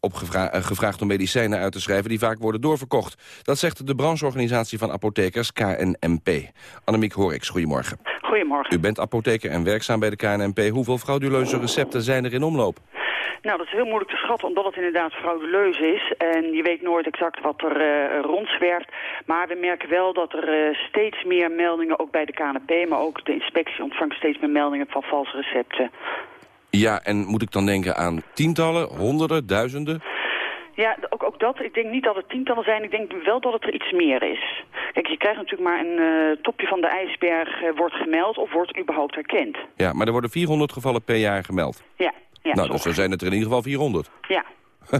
opgevraagd gevraagd om medicijnen uit te schrijven die vaak worden doorverkocht. Dat zegt de brancheorganisatie van apothekers KNMP. Annemiek Horiks, goedemorgen. Goedemorgen. U bent apotheker en werkzaam bij de KNMP. Hoeveel frauduleuze recepten zijn er in omloop? Nou, dat is heel moeilijk te schatten, omdat het inderdaad frauduleus is. En je weet nooit exact wat er uh, rondzwerft. Maar we merken wel dat er uh, steeds meer meldingen, ook bij de KNP... maar ook de inspectie ontvangt steeds meer meldingen van valse recepten. Ja, en moet ik dan denken aan tientallen, honderden, duizenden? Ja, ook, ook dat. Ik denk niet dat het tientallen zijn. Ik denk wel dat het er iets meer is. Kijk, je krijgt natuurlijk maar een uh, topje van de ijsberg uh, wordt gemeld of wordt überhaupt herkend. Ja, maar er worden 400 gevallen per jaar gemeld. Ja. Ja nou, dus er zijn het er in ieder geval 400. Ja.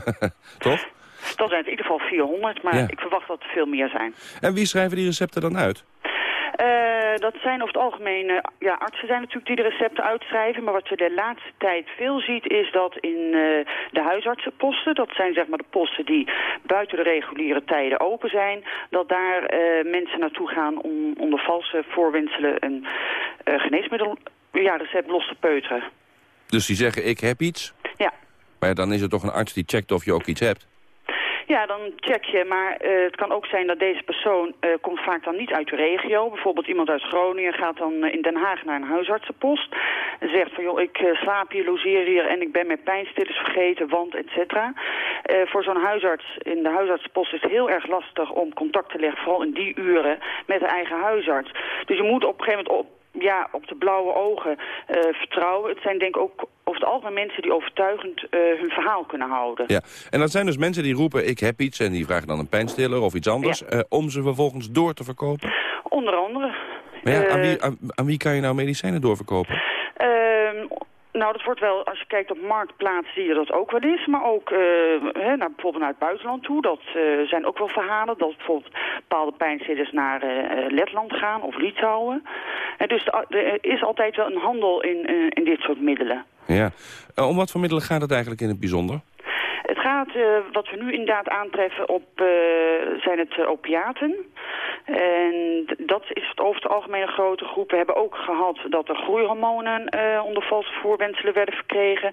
Toch? Dan zijn het in ieder geval 400, maar ja. ik verwacht dat er veel meer zijn. En wie schrijven die recepten dan uit? Uh, dat zijn over het algemeen, uh, ja, artsen zijn natuurlijk die de recepten uitschrijven. Maar wat je de laatste tijd veel ziet is dat in uh, de huisartsenposten, dat zijn zeg maar de posten die buiten de reguliere tijden open zijn, dat daar mensen naartoe gaan om onder valse voorwenselen een geneesmiddel, ja, recept los te peuteren. Dus die zeggen ik heb iets? Ja. Maar dan is er toch een arts die checkt of je ook iets hebt? Ja, dan check je. Maar uh, het kan ook zijn dat deze persoon uh, komt vaak dan niet uit de regio. Bijvoorbeeld iemand uit Groningen gaat dan uh, in Den Haag naar een huisartsenpost. En zegt van, joh, ik slaap hier, logeer hier en ik ben mijn pijnstillers vergeten, want et cetera. voor zo'n huisarts in de huisartsenpost is het heel erg lastig om contact te leggen, vooral in die uren, met de eigen huisarts. Dus je moet op een gegeven moment op ja, op de blauwe ogen uh, vertrouwen. Het zijn denk ik ook over het algemeen mensen die overtuigend uh, hun verhaal kunnen houden. Ja, en dat zijn dus mensen die roepen ik heb iets en die vragen dan een pijnstiller of iets anders... Ja. Uh, om ze vervolgens door te verkopen? Onder andere. Maar ja, aan wie, aan, aan, wie kan je nou medicijnen doorverkopen? Nou, dat wordt wel, als je kijkt op marktplaats zie je dat ook wel eens. Maar ook uh, hè, naar, bijvoorbeeld naar het buitenland toe. Dat uh, zijn ook wel verhalen. Dat bijvoorbeeld bepaalde pijnstillers naar uh, Letland gaan of Litouwen. En dus er is altijd wel een handel in, in dit soort middelen. Ja. om wat voor middelen gaat het eigenlijk in het bijzonder? Het uh, wat we nu inderdaad aantreffen op, uh, zijn het uh, opiaten. En dat is over het algemeen een grote groep. We hebben ook gehad dat er groeihormonen onder valse voorwenselen werden verkregen.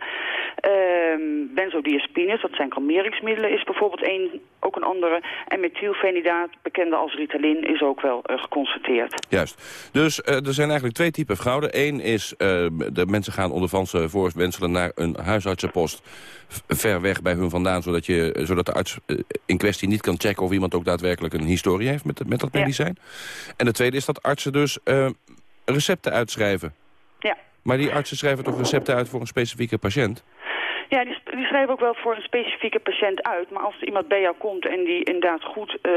benzodiazepines, dat zijn kalmeringsmiddelen, is bijvoorbeeld een, ook een andere. En methylfenidaat, bekende als Ritalin, is ook wel geconstateerd. Juist. Dus er zijn eigenlijk twee typen fraude. Eén is, de mensen gaan onder valse voorwenselen naar een huisartsenpost ver weg bij hun vandaan... zodat, je, zodat de arts in kwestie niet kan checken of iemand ook daadwerkelijk een historie heeft met, met dat medicijn. Ja. En de tweede is dat artsen dus uh, recepten uitschrijven. Ja. Maar die artsen schrijven toch recepten uit voor een specifieke patiënt? Ja, die, die schrijven ook wel voor een specifieke patiënt uit. Maar als iemand bij jou komt en die inderdaad goed uh,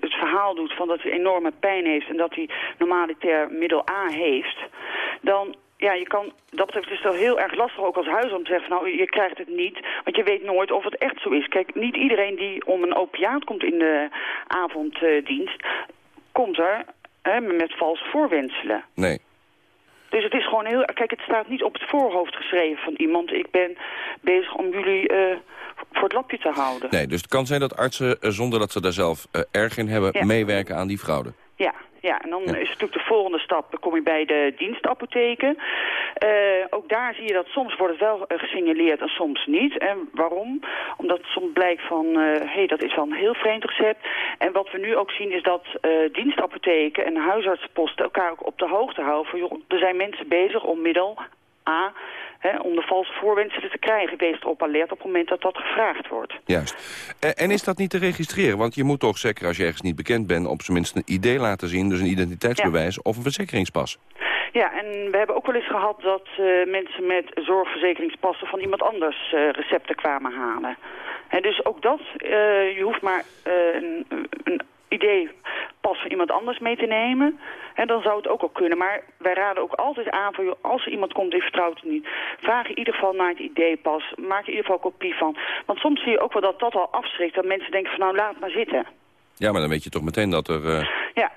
het verhaal doet... van dat hij enorme pijn heeft en dat hij normaliter middel A heeft... dan ja, je kan, dat betreft is het wel heel erg lastig ook als huis om te zeggen... nou, je krijgt het niet, want je weet nooit of het echt zo is. Kijk, niet iedereen die om een opiaat komt in de avonddienst... komt er hè, met valse voorwenselen. Nee. Dus het is gewoon heel... Kijk, het staat niet op het voorhoofd geschreven van iemand... ik ben bezig om jullie uh, voor het lapje te houden. Nee, dus het kan zijn dat artsen, uh, zonder dat ze daar zelf uh, erg in hebben... Ja. meewerken aan die fraude. Ja, Ja, en dan is natuurlijk de volgende stap, dan kom je bij de dienstapotheken. Uh, ook daar zie je dat soms wordt het wel gesignaleerd en soms niet. En waarom? Omdat soms blijkt van, hé, hey, dat is wel een heel vreemd recept. En wat we nu ook zien is dat dienstapotheken en huisartsenposten elkaar ook op de hoogte houden. Van, joh, er zijn mensen bezig om middel A om de valse voorwenselen te krijgen. Wees erop alert op het moment dat dat gevraagd wordt. Juist. En, is dat niet te registreren? Want je moet toch, zeker als je ergens niet bekend bent... op zijn minst een idee laten zien, dus een identiteitsbewijs of een verzekeringspas. Ja, en we hebben ook wel eens gehad dat uh, mensen met zorgverzekeringspassen van iemand anders uh, recepten kwamen halen. En dus ook dat, uh, je hoeft maar een, een idee pas iemand anders mee te nemen. En dan zou het ook al kunnen. Maar wij raden ook altijd aan, voor, als er iemand komt die vertrouwt het niet... vraag in ieder geval naar het idee pas. Maak in ieder geval kopie van. Want soms zie je ook wel dat dat al afschrikt. Dat mensen denken van nou laat maar zitten. Ja, maar dan weet je toch meteen dat er... Uh... Ja,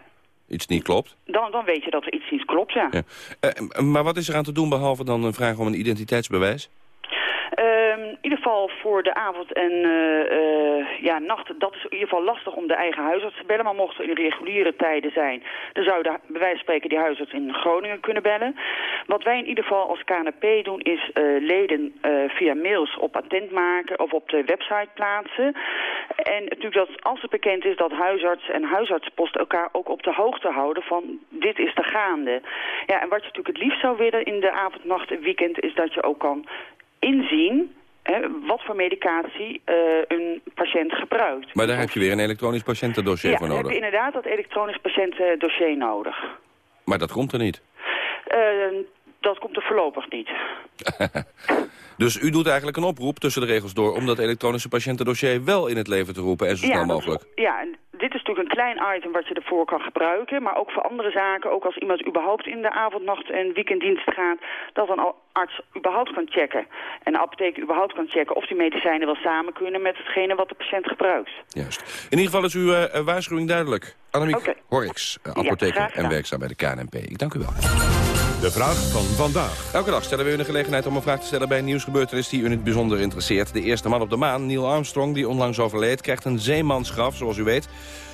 iets niet klopt? Dan, dan weet je dat er iets niet klopt, ja. ja. Uh, maar wat is er aan te doen behalve dan een vraag om een identiteitsbewijs? Um, in ieder geval voor de avond en uh, ja, nacht, dat is in ieder geval lastig om de eigen huisarts te bellen. Maar mocht er in reguliere tijden zijn, dan zou je bij wijze van spreken die huisarts in Groningen kunnen bellen. Wat wij in ieder geval als KNP doen, is uh, leden via mails op attent maken of op de website plaatsen. En natuurlijk dat als het bekend is dat huisarts en huisartspost elkaar ook op de hoogte houden van dit is de gaande. Ja, en wat je natuurlijk het liefst zou willen in de avond, nacht en weekend is dat je ook kan inzien hè, wat voor medicatie uh, een patiënt gebruikt. Maar daar heb je weer een elektronisch patiëntendossier ja, voor nodig? Ja, heb je inderdaad dat elektronisch patiëntendossier nodig. Maar dat komt er niet? Uh, dat komt er voorlopig niet. dus u doet eigenlijk een oproep tussen de regels door... om dat elektronische patiëntendossier wel in het leven te roepen en zo snel mogelijk? ja, dit is natuurlijk een klein item wat je ervoor kan gebruiken. Maar ook voor andere zaken, ook als iemand überhaupt in de avond, nacht en weekenddienst gaat... dat een arts überhaupt kan checken. En de apotheek überhaupt kan checken of die medicijnen wel samen kunnen... met hetgene wat de patiënt gebruikt. Juist. In ieder geval is uw uh, waarschuwing duidelijk. Annemiek okay. Uh, apotheker en werkzaam bij de KNP. Ik dank u wel. De vraag van vandaag. Elke dag stellen we u de gelegenheid om een vraag te stellen bij een nieuwsgebeurtenis die u in het bijzonder interesseert. De eerste man op de maan, Neil Armstrong, die onlangs overleed, krijgt een zeemansgraf, zoals u weet.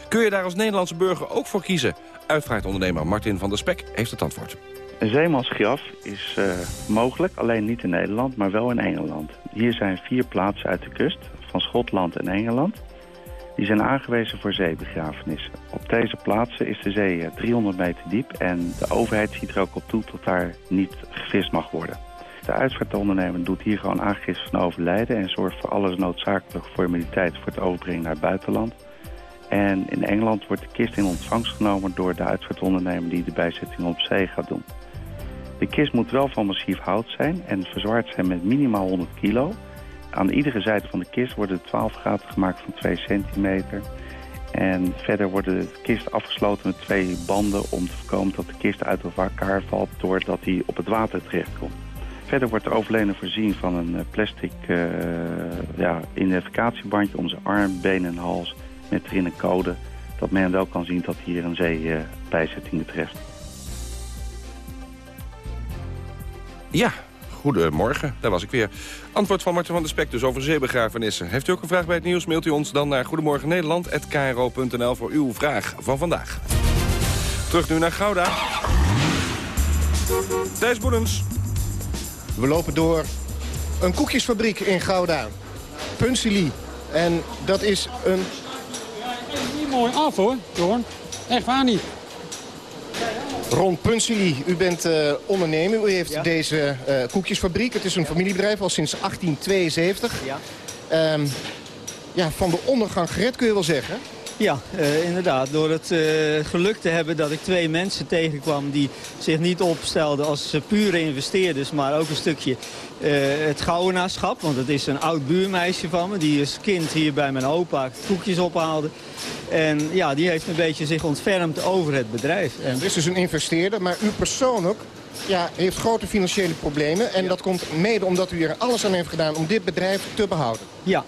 Kun je daar als Nederlandse burger ook voor kiezen? Uitvraagt ondernemer Martin van der Spek heeft het antwoord. Een zeemansgraf is uh, mogelijk, alleen niet in Nederland, maar wel in Engeland. Hier zijn vier plaatsen uit de kust, van Schotland en Engeland. Die zijn aangewezen voor zeebegrafenissen. Op deze plaatsen is de zee 300 meter diep en de overheid ziet er ook op toe dat daar niet gevist mag worden. De uitvaartondernemer doet hier gewoon aangifte van overlijden en zorgt voor alles noodzakelijke formaliteit voor het overbrengen naar het buitenland. En in Engeland wordt de kist in ontvangst genomen door de uitvaartondernemer die de bijzetting op zee gaat doen. De kist moet wel van massief hout zijn en verzwaard zijn met minimaal 100 kilo. Aan iedere zijde van de kist worden 12 gaten gemaakt van 2 centimeter. En verder wordt de kist afgesloten met twee banden om te voorkomen dat de kist uit elkaar valt doordat hij op het water terechtkomt. Verder wordt de overledene voorzien van een plastic uh, ja, identificatiebandje om zijn arm, benen en hals met erin een code dat men wel kan zien dat hier een zeebijzetting betreft. Ja, goedemorgen. Daar was ik weer. Antwoord van Marten van der Spek dus over zeebegrafenissen. Heeft u ook een vraag bij het nieuws, mailt u ons dan naar goedemorgennederland.kro.nl voor uw vraag van vandaag. Terug nu naar Gouda. Thijs Boedens. We lopen door een koekjesfabriek in Gouda. Punsili. En dat is een niet mooi af hoor, Jorn. Echt waar niet. Ron Punsili, u bent uh, ondernemer. U heeft deze uh, koekjesfabriek. Het is een familiebedrijf al sinds 1872. Ja. Um, ja, van de ondergang gered kun je wel zeggen. Ja, uh, inderdaad. Door het uh, geluk te hebben dat ik twee mensen tegenkwam... die zich niet opstelden als pure investeerders... maar ook een stukje uh, het gouwenaarschap. Want het is een oud buurmeisje van me... die als kind hier bij mijn opa koekjes ophaalde. En ja, die heeft een beetje zich ontfermd over het bedrijf. En... Het is dus een investeerder, maar u persoonlijk ja, heeft grote financiële problemen. En dat komt mede omdat u er alles aan heeft gedaan om dit bedrijf te behouden. Ja,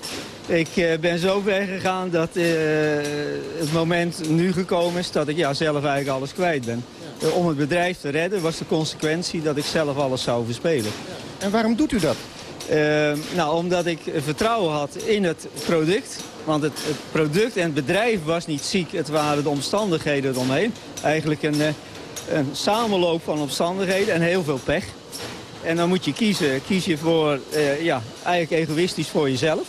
ik uh, ben zo ver gegaan dat uh, het moment nu gekomen is dat ik ja, zelf eigenlijk alles kwijt ben. Ja. Uh, om het bedrijf te redden was de consequentie dat ik zelf alles zou verspelen. Ja. En waarom doet u dat? nou, omdat ik vertrouwen had in het product Want het, het, product en het bedrijf was niet ziek, het waren de omstandigheden eromheen. Eigenlijk een, een samenloop van omstandigheden en heel veel pech. En dan moet je kiezen. Kies je voor, ja, eigenlijk egoïstisch voor jezelf.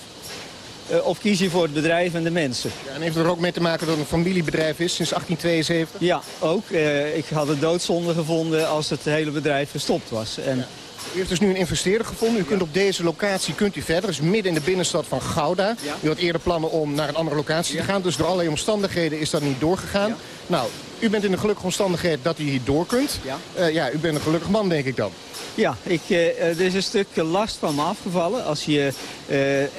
Uh, of kies je voor het bedrijf en de mensen. Ja, en heeft het er ook mee te maken dat het een familiebedrijf is sinds 1872? Ja, ook. Uh, ik had het doodzonde gevonden als het hele bedrijf gestopt was. En... Ja. U heeft dus nu een investeerder gevonden. U kunt op deze locatie kunt u verder. Dus midden in de binnenstad van Gouda. U had eerder plannen om naar een andere locatie te gaan. Dus door allerlei omstandigheden is dat niet doorgegaan. Nou, u bent in de gelukkige omstandigheid dat u hier door kunt. Ja. Uh, ja, u bent een gelukkig man, denk ik dan. Ja, ik, uh, er is een stuk last van me afgevallen. Als je uh,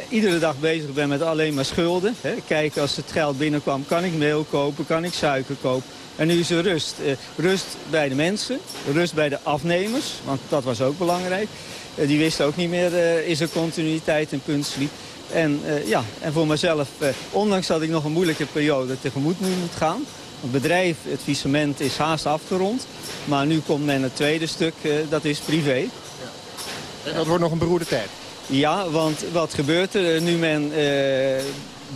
iedere dag bezig bent met alleen maar schulden. Hè, kijken als het geld binnenkwam, kan ik meel kopen, kan ik suiker kopen. En nu is er rust. Rust bij de mensen, rust bij de afnemers, want dat was ook belangrijk. die wisten ook niet meer, is er continuïteit in puntsliep. En, ja, en voor mezelf, ondanks dat ik nog een moeilijke periode tegemoet nu moet gaan... Het bedrijf, het visement is haast afgerond. Maar nu komt men het tweede stuk, uh, dat is privé. Ja. En dat wordt nog een beroerde tijd? Ja, want wat gebeurt er nu men uh,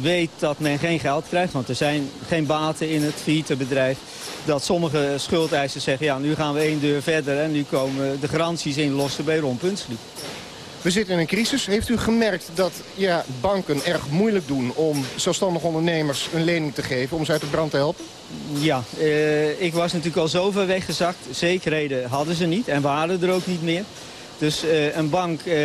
weet dat men geen geld krijgt? Want er zijn geen baten in het faillietenbedrijf. Dat sommige schuldeisers zeggen, ja, nu gaan we één deur verder... en nu komen de garanties inlossen bij Ron Puntsliep. We zitten in een crisis. Heeft u gemerkt dat ja, banken erg moeilijk doen om zelfstandige ondernemers een lening te geven... om ze uit de brand te helpen? Ja, uh, ik was natuurlijk al zo ver weggezakt. Zekerheden hadden ze niet en waren er ook niet meer. Dus uh, een bank uh,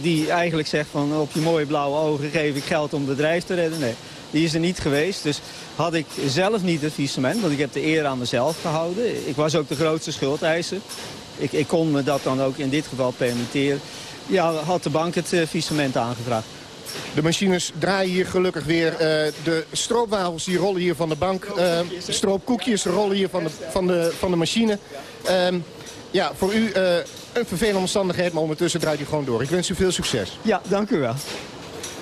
die eigenlijk zegt van op je mooie blauwe ogen geef ik geld om het bedrijf te redden. Nee, die is er niet geweest. Dus had ik zelf niet het visement, want ik heb de eer aan mezelf gehouden. Ik was ook de grootste schuldeiser. Ik, ik kon me dat dan ook in dit geval permitteren. Ja, had de bank het uh, visement aangevraagd. De machines draaien hier gelukkig weer. Uh, de stroopwafels die rollen hier van de bank. Uh, de stroopkoekjes rollen hier van de, van de, van de machine. Uh, ja, voor u een vervelende omstandigheid, maar ondertussen draait u gewoon door. Ik wens u veel succes. Ja, dank u wel.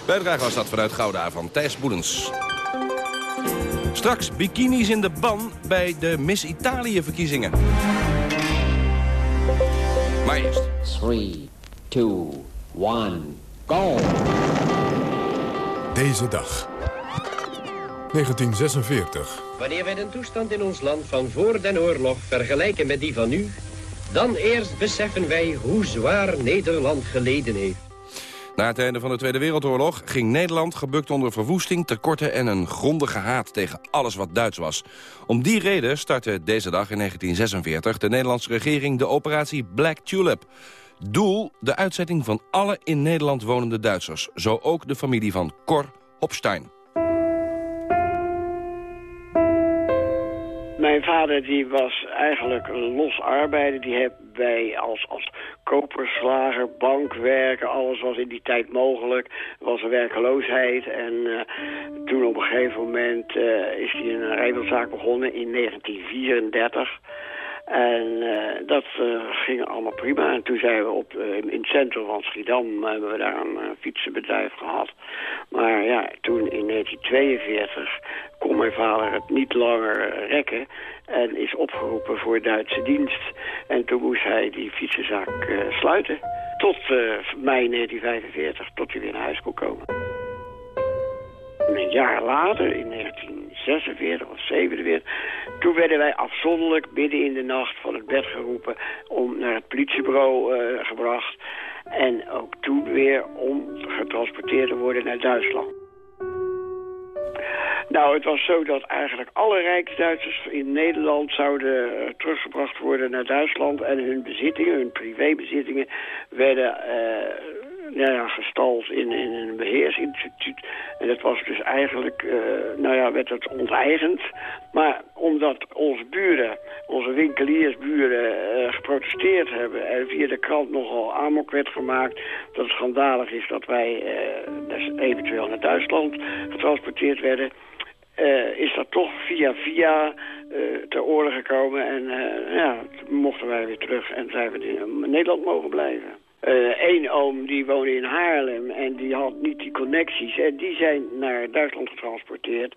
Bijdrage was dat vanuit Gouda van Thijs Boelens. Straks bikinis in de ban bij de Miss Italië-verkiezingen. Maar eerst. 3, 2, 1, go! Deze dag. 1946. Wanneer wij de toestand in ons land van voor den oorlog vergelijken met die van nu... dan eerst beseffen wij hoe zwaar Nederland geleden heeft. Na het einde van de Tweede Wereldoorlog ging Nederland gebukt onder verwoesting, tekorten en een grondige haat tegen alles wat Duits was. Om die reden startte deze dag in 1946 de Nederlandse regering de operatie Black Tulip. Doel de uitzetting van alle in Nederland wonende Duitsers. Zo ook de familie van Cor Hopstein. Mijn vader die was eigenlijk een los arbeider. Die heb wij als, als koperslager, bankwerken, alles was in die tijd mogelijk. Er was er werkeloosheid en uh, toen op een gegeven moment uh, is hij een rijdelzaak begonnen in 1934. En uh, dat uh, ging allemaal prima. En toen zijn we op, uh, in het centrum van Schiedam hebben we daar een fietsenbedrijf gehad. Maar ja, toen in 1942 kon mijn vader het niet langer rekken en is opgeroepen voor Duitse dienst. En toen moest hij die fietsenzaak sluiten. Tot mei 1945, tot hij weer naar huis kon komen. Een jaar later, in 1946 of 47, toen werden wij afzonderlijk midden in de nacht van het bed geroepen om naar het politiebureau uh, gebracht. En ook toen weer om getransporteerd te worden naar Duitsland. Nou, het was zo dat eigenlijk alle Rijksduitsers in Nederland zouden uh, teruggebracht worden naar Duitsland. En hun bezittingen, hun privébezittingen, werden uh, nou ja, gestald in, in een beheersinstituut. En dat was dus eigenlijk, uh, nou ja, werd het onteigend. Maar omdat onze buren, onze winkeliersburen, uh, geprotesteerd hebben... en via de krant nogal amok werd gemaakt dat het schandalig is... dat wij uh, dus eventueel naar Duitsland getransporteerd werden... is dat toch via via ter oorlog gekomen. En ja, mochten wij weer terug en zijn we in Nederland mogen blijven. Eén oom die woonde in Haarlem en die had niet die connecties. En die zijn naar Duitsland getransporteerd.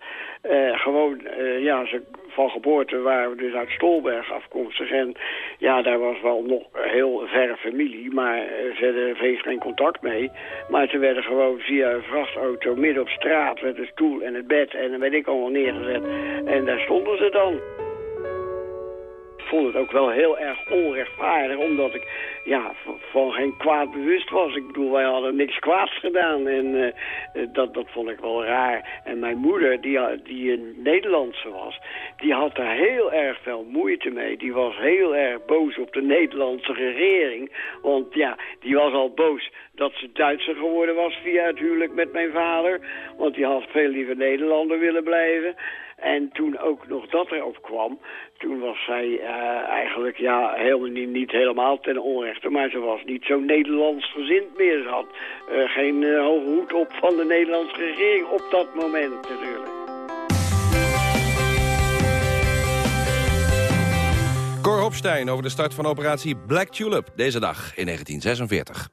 gewoon, ja, ze van geboorte waren we dus uit Stolberg afkomstig. En ja, daar was wel nog heel verre familie, maar ze hadden feest geen contact mee. Maar ze werden gewoon via een vrachtauto midden op straat met een stoel en het bed en dan weet ik allemaal neergezet. En daar stonden ze dan vond het ook wel heel erg onrechtvaardig, omdat ik ja, van geen kwaad bewust was. Ik bedoel, wij hadden niks kwaads gedaan en uh, dat, dat vond ik wel raar. En mijn moeder, die, die een Nederlandse was, die had daar heel erg veel moeite mee. Die was heel erg boos op de Nederlandse regering, want ja, die was al boos dat ze Duitser geworden was via het huwelijk met mijn vader. Want die had veel liever Nederlander willen blijven. En toen ook nog dat erop kwam, toen was zij uh, eigenlijk ja, helemaal niet, niet, helemaal ten onrechte, maar ze was niet zo Nederlands gezind meer. Ze had uh, geen uh, hoge hoed op van de Nederlandse regering op dat moment natuurlijk. Cor Hopstein over de start van operatie Black Tulip deze dag in 1946.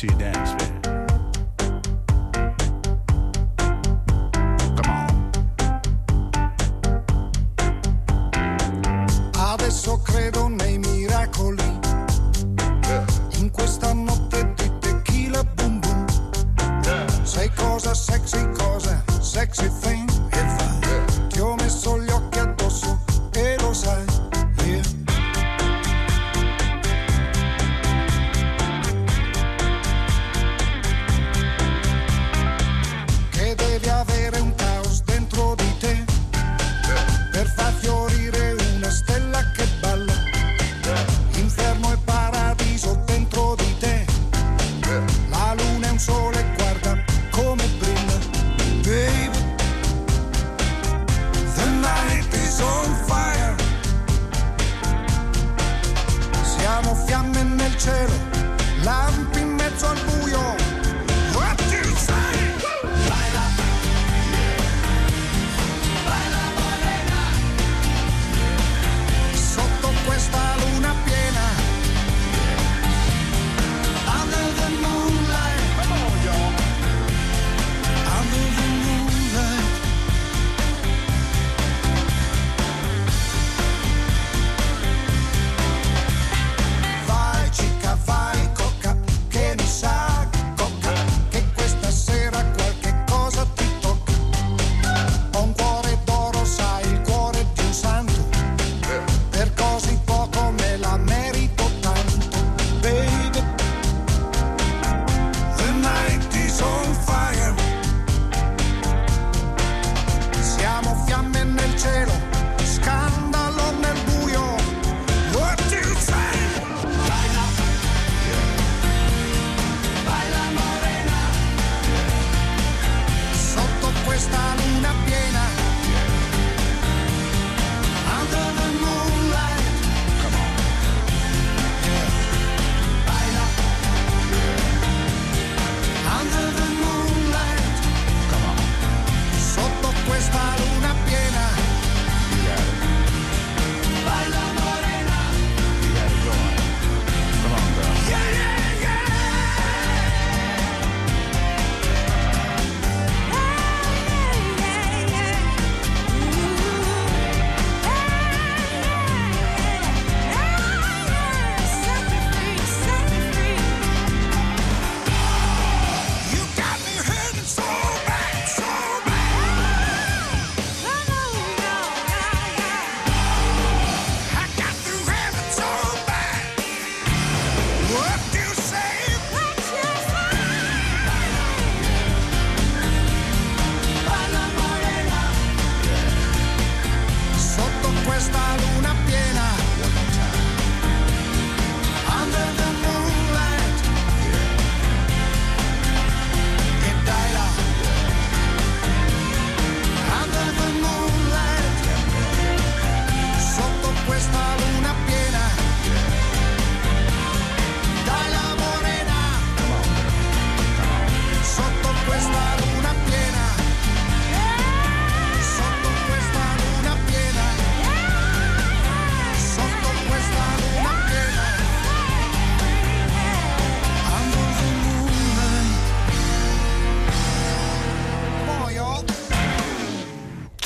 See you dance, man.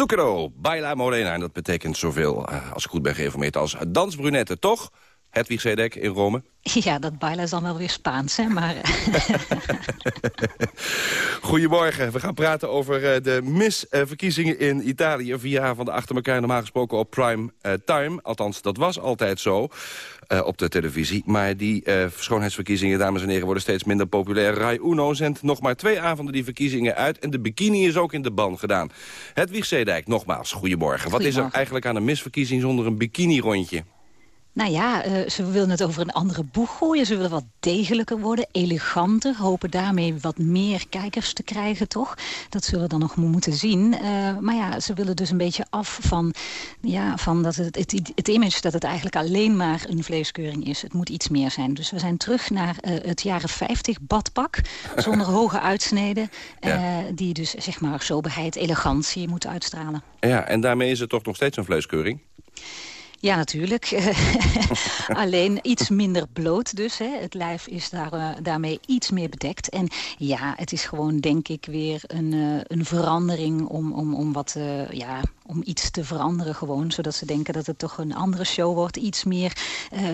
Zucchero, Baila Morena. En dat betekent zoveel, eh, als ik goed ben geïnformeerd, als dansbrunette, toch? Hedwig Zedek in Rome. Ja, dat baila is dan wel weer Spaans, hè, maar... Goedemorgen, we gaan praten over uh, de misverkiezingen in Italië. Vier avonden achter elkaar, normaal gesproken op prime time. Althans, dat was altijd zo uh, op de televisie. Maar die schoonheidsverkiezingen, dames en heren, worden steeds minder populair. Rai Uno zendt nog maar twee avonden die verkiezingen uit... en de bikini is ook in de ban gedaan. Hedwig Zeedijk, nogmaals, goedemorgen. Wat is er eigenlijk aan een misverkiezing zonder een bikini-rondje? Nou ja, uh, ze willen het over een andere boeg gooien. Ze willen wat degelijker worden, eleganter. Hopen daarmee wat meer kijkers te krijgen, toch? Dat zullen we dan nog moeten zien. Uh, maar ja, ze willen dus een beetje af van, ja, van dat het, het, het, image dat het eigenlijk alleen maar een vleeskeuring is. Het moet iets meer zijn. Dus we zijn terug naar uh, het jaren 50 badpak. Zonder hoge uitsneden. Ja. die dus zeg maar soberheid, elegantie moeten uitstralen. Ja, en daarmee is het toch nog steeds een vleeskeuring? Ja, natuurlijk. Alleen iets minder bloot dus. Hè. Het lijf is daar, uh, daarmee iets meer bedekt. En ja, het is gewoon denk ik weer een, uh, een verandering om, om, om wat... Uh, ja, om iets te veranderen gewoon. Zodat ze denken dat het toch een andere show wordt. Iets meer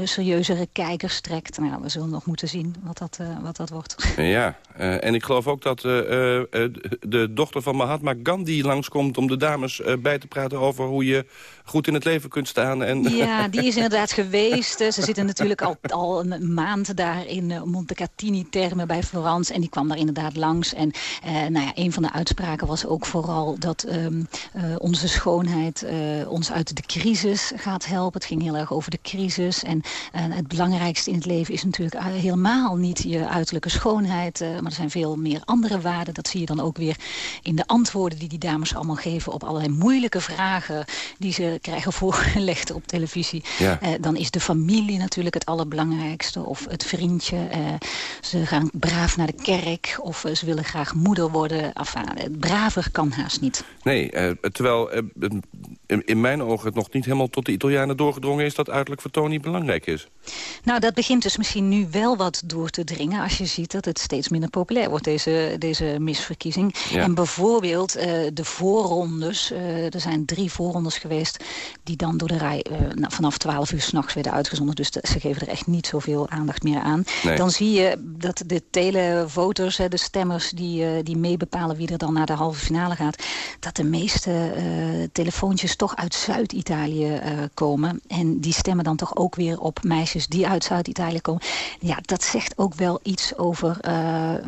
serieuzere kijkers trekt. Nou, we zullen nog moeten zien wat dat, wat dat wordt. Ja, en ik geloof ook dat de dochter van Mahatma Gandhi langskomt... om de dames bij te praten over hoe je goed in het leven kunt staan. En... Ja, die is inderdaad geweest. Ze zitten natuurlijk al, al een maand daar in uh, Montecatini-termen bij Florence. En die kwam daar inderdaad langs. En uh, nou ja, een van de uitspraken was ook vooral dat um, uh, onze schoonheid ons uit de crisis gaat helpen. Het ging heel erg over de crisis. En het belangrijkste in het leven is natuurlijk helemaal niet je uiterlijke schoonheid. maar er zijn veel meer andere waarden. Dat zie je dan ook weer in de antwoorden die die dames allemaal geven op allerlei moeilijke vragen die ze krijgen voorgelegd op televisie. Ja. Uh, dan is de familie natuurlijk het allerbelangrijkste. Of het vriendje. Uh, ze gaan braaf naar de kerk. Of uh, ze willen graag moeder worden. Enfin, braver kan haast niet. Nee, terwijl in, mijn ogen het nog niet helemaal tot de Italianen doorgedrongen is... dat uiterlijk vertoon belangrijk is. Nou, dat begint dus misschien nu wel wat door te dringen... als je ziet dat het steeds minder populair wordt, deze, deze misverkiezing. Ja. En bijvoorbeeld de voorrondes. er zijn drie voorrondes geweest die dan door de rij uh, vanaf 12 uur s'nachts werden uitgezonden. Dus de, ze geven er echt niet zoveel aandacht meer aan. Nee. Dan zie je dat de televoters, de stemmers die, uh, die meebepalen wie er dan naar de halve finale gaat... dat de meeste uh, telefoontjes toch uit Zuid-Italië komen. En die stemmen dan toch ook weer op meisjes die uit Zuid-Italië komen. Ja, dat zegt ook wel iets over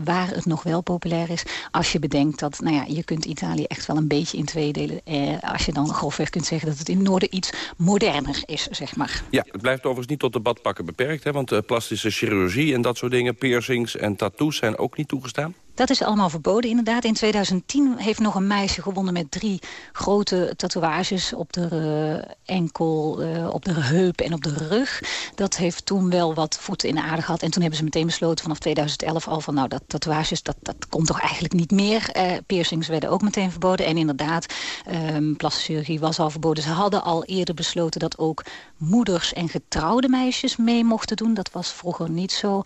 waar het nog wel populair is. Als je bedenkt dat, nou ja, je kunt Italië echt wel een beetje in twee delen. als je dan grofweg kunt zeggen dat het in Noorden iets moderner is, zeg maar. Ja, het blijft overigens niet tot de badpakken beperkt, hè? want uh, plastische chirurgie en dat soort dingen, piercings en tattoos zijn ook niet toegestaan? Dat is allemaal verboden inderdaad. In 2010 heeft nog een meisje gewonnen met drie grote tatoeages op de uh, enkel, uh, op de heup en op de rug. Dat heeft toen wel wat voeten in de aarde gehad. En toen hebben ze meteen besloten vanaf 2011 al van nou dat tatoeages dat, dat komt toch eigenlijk niet meer. Uh, piercings werden ook meteen verboden. En inderdaad, um, plastische chirurgie was al verboden. Ze hadden al eerder besloten dat ook moeders en getrouwde meisjes mee mochten doen. Dat was vroeger niet zo.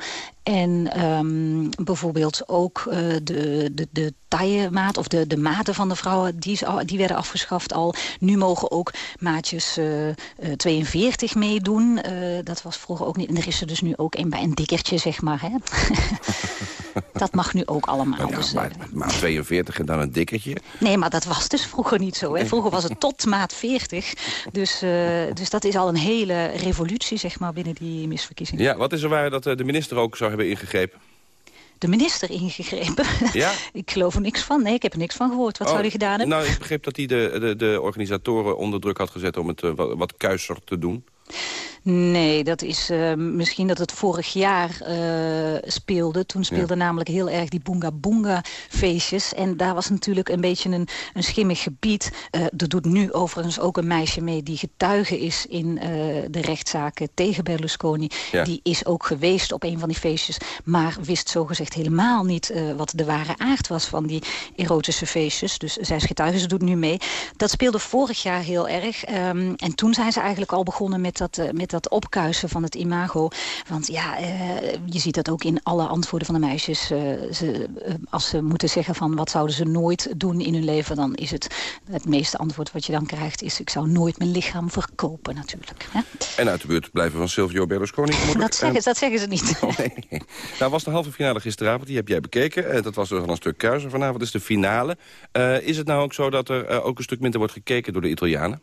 En um, bijvoorbeeld ook uh, de, de, de taillemaat of de, de maten van de vrouwen, die, die werden afgeschaft al. Nu mogen ook maatjes uh, uh, 42 meedoen. Dat was vroeger ook niet. En er is er dus nu ook een bij een dikkertje, zeg maar. Hè? dat mag nu ook allemaal. Nou ja, dus, maar, maat 42 en dan een dikkertje? Nee, maar dat was dus vroeger niet zo. Hè? Vroeger was het tot maat 40. Dus, dus dat is al een hele revolutie, zeg maar, binnen die misverkiezingen. Ja, wat is er waar dat de minister ook zou hebben ingegrepen? de minister ingegrepen. Ja? ik geloof er niks van. Nee, ik heb er niks van gehoord. Wat oh, zou hij gedaan hebben? Nou, ik begreep dat hij de, de, de organisatoren onder druk had gezet... om het uh, wat, wat kuiser te doen. Nee, dat is uh, misschien dat het vorig jaar uh, speelde. Toen speelde ja. namelijk heel erg die Boonga Boonga feestjes. En daar was natuurlijk een beetje een, een schimmig gebied. Uh, er doet nu overigens ook een meisje mee die getuige is in de rechtszaken tegen Berlusconi. Ja. Die is ook geweest op een van die feestjes. Maar wist zogezegd helemaal niet wat de ware aard was van die erotische feestjes. Dus zij is getuige, ze doet nu mee. Dat speelde vorig jaar heel erg. Um, en toen zijn ze eigenlijk al begonnen met dat, met dat opkuisen van het imago. Want ja, eh, je ziet dat ook in alle antwoorden van de meisjes. Eh, ze, eh, als ze moeten zeggen van wat zouden ze nooit doen in hun leven... dan is het het meeste antwoord wat je dan krijgt... is ik zou nooit mijn lichaam verkopen natuurlijk. Hè? En uit de buurt blijven van Silvio Berlusconi. Dat zeggen, dat zeggen ze niet. Oh, nee. Nou was de halve finale gisteravond, die heb jij bekeken. dat was wel een stuk kuizer. Vanavond is de finale. is het nou ook zo dat er ook een stuk minder wordt gekeken door de Italianen?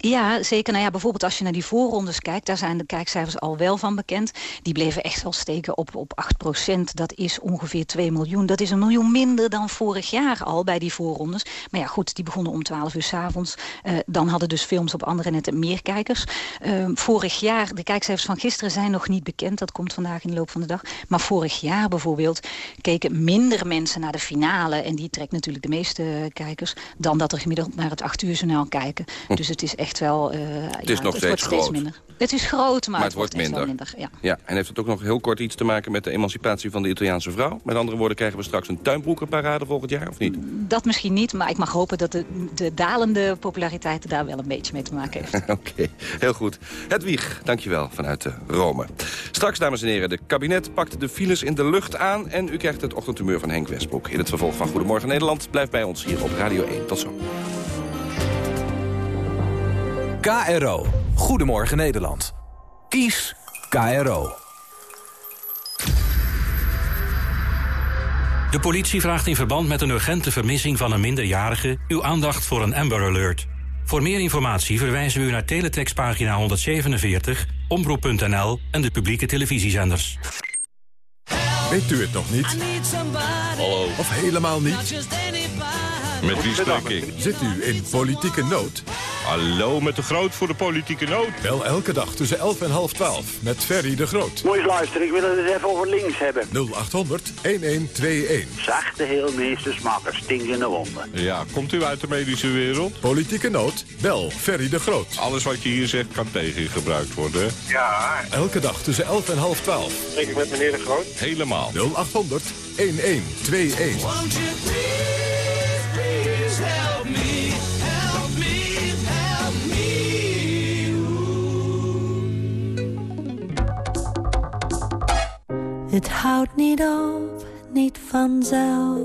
Ja, zeker. Nou ja, bijvoorbeeld als je naar die voorrondes kijkt... daar zijn de kijkcijfers al wel van bekend. Die bleven echt wel steken op, op 8 procent. Dat is ongeveer 2 miljoen. Dat is een miljoen minder dan vorig jaar al bij die voorrondes. Maar ja, goed, die begonnen om 12 uur s'avonds. Uh, dan hadden dus films op andere netten meer kijkers. Uh, vorig jaar, de kijkcijfers van gisteren zijn nog niet bekend. Dat komt vandaag in de loop van de dag. Maar vorig jaar bijvoorbeeld keken minder mensen naar de finale. En die trekt natuurlijk de meeste kijkers... dan dat er gemiddeld naar het 8 uur journaal kijken. Hm. Dus het is echt echt wel... Uh, het is ja, nog het steeds minder. Het is groot, maar, Maar het wordt minder. ja. Ja, en heeft het ook nog heel kort iets te maken met de emancipatie van de Italiaanse vrouw? Met andere woorden, krijgen we straks een tuinbroekenparade volgend jaar, of niet? Dat misschien niet, maar ik mag hopen dat de, de dalende populariteit daar wel een beetje mee te maken heeft. Oké, heel goed. Hedwig, dankjewel vanuit eh, Rome. Straks, dames en heren, de kabinet pakt de files in de lucht aan... en u krijgt het ochtendtumeur van Henk Westbroek. In het vervolg van Goedemorgen Nederland. Blijf bij ons hier op Radio 1. Tot zo. KRO. Goedemorgen Nederland. Kies KRO. De politie vraagt in verband met een urgente vermissing van een minderjarige... uw aandacht voor een Amber Alert. Voor meer informatie verwijzen we u naar teletextpagina 147... omroep.nl en de publieke televisiezenders. Weet u het nog niet? Hallo. Of helemaal niet? Met wie spreek ik? Zit u in politieke nood? Hallo, met de Groot voor de politieke nood. Wel elke dag tussen 11 en half 12 met Ferry de Groot. Moet je eens luisteren, ik wil het eens even over links hebben. 0800 1121. Zachte heelmeesters maken stinkende wonden. Ja, komt u uit de medische wereld? Politieke nood? Bel Ferry de Groot. Alles wat je hier zegt kan tegen je gebruikt worden. Ja. Elke dag tussen 11 en half 12. Spreek ik met meneer de Groot? Helemaal. 0800 1121. Het houdt niet op, niet vanzelf.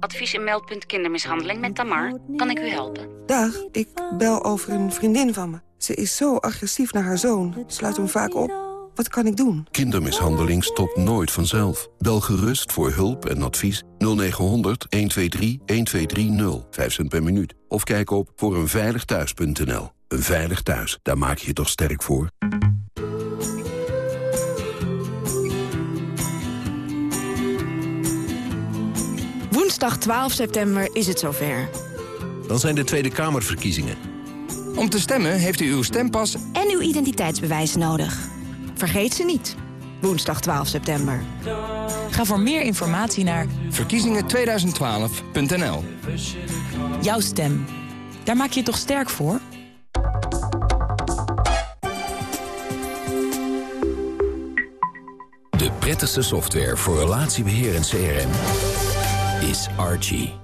Advies en meldpunt kindermishandeling met Tamar. Kan ik u helpen? Dag, ik bel over een vriendin van me. Ze is zo agressief naar haar zoon. Sluit hem vaak op. Wat kan ik doen? Kindermishandeling stopt nooit vanzelf. Bel gerust voor hulp en advies 0900 123 1230. 5 cent per minuut. Of kijk op voor eenveiligthuis.nl. Een veilig thuis, daar maak je je toch sterk voor? Woensdag 12 september is het zover. Dan zijn de Tweede Kamerverkiezingen. Om te stemmen heeft u uw stempas en uw identiteitsbewijs nodig. Vergeet ze niet. Woensdag 12 september. Ga voor meer informatie naar verkiezingen2012.nl jouw stem. Daar maak je je toch sterk voor? De prettigste software voor relatiebeheer en CRM is Archie.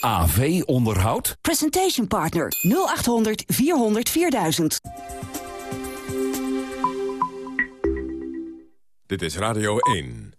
AV Onderhoud? Presentation Partner 0800 400 4000. Dit is Radio 1.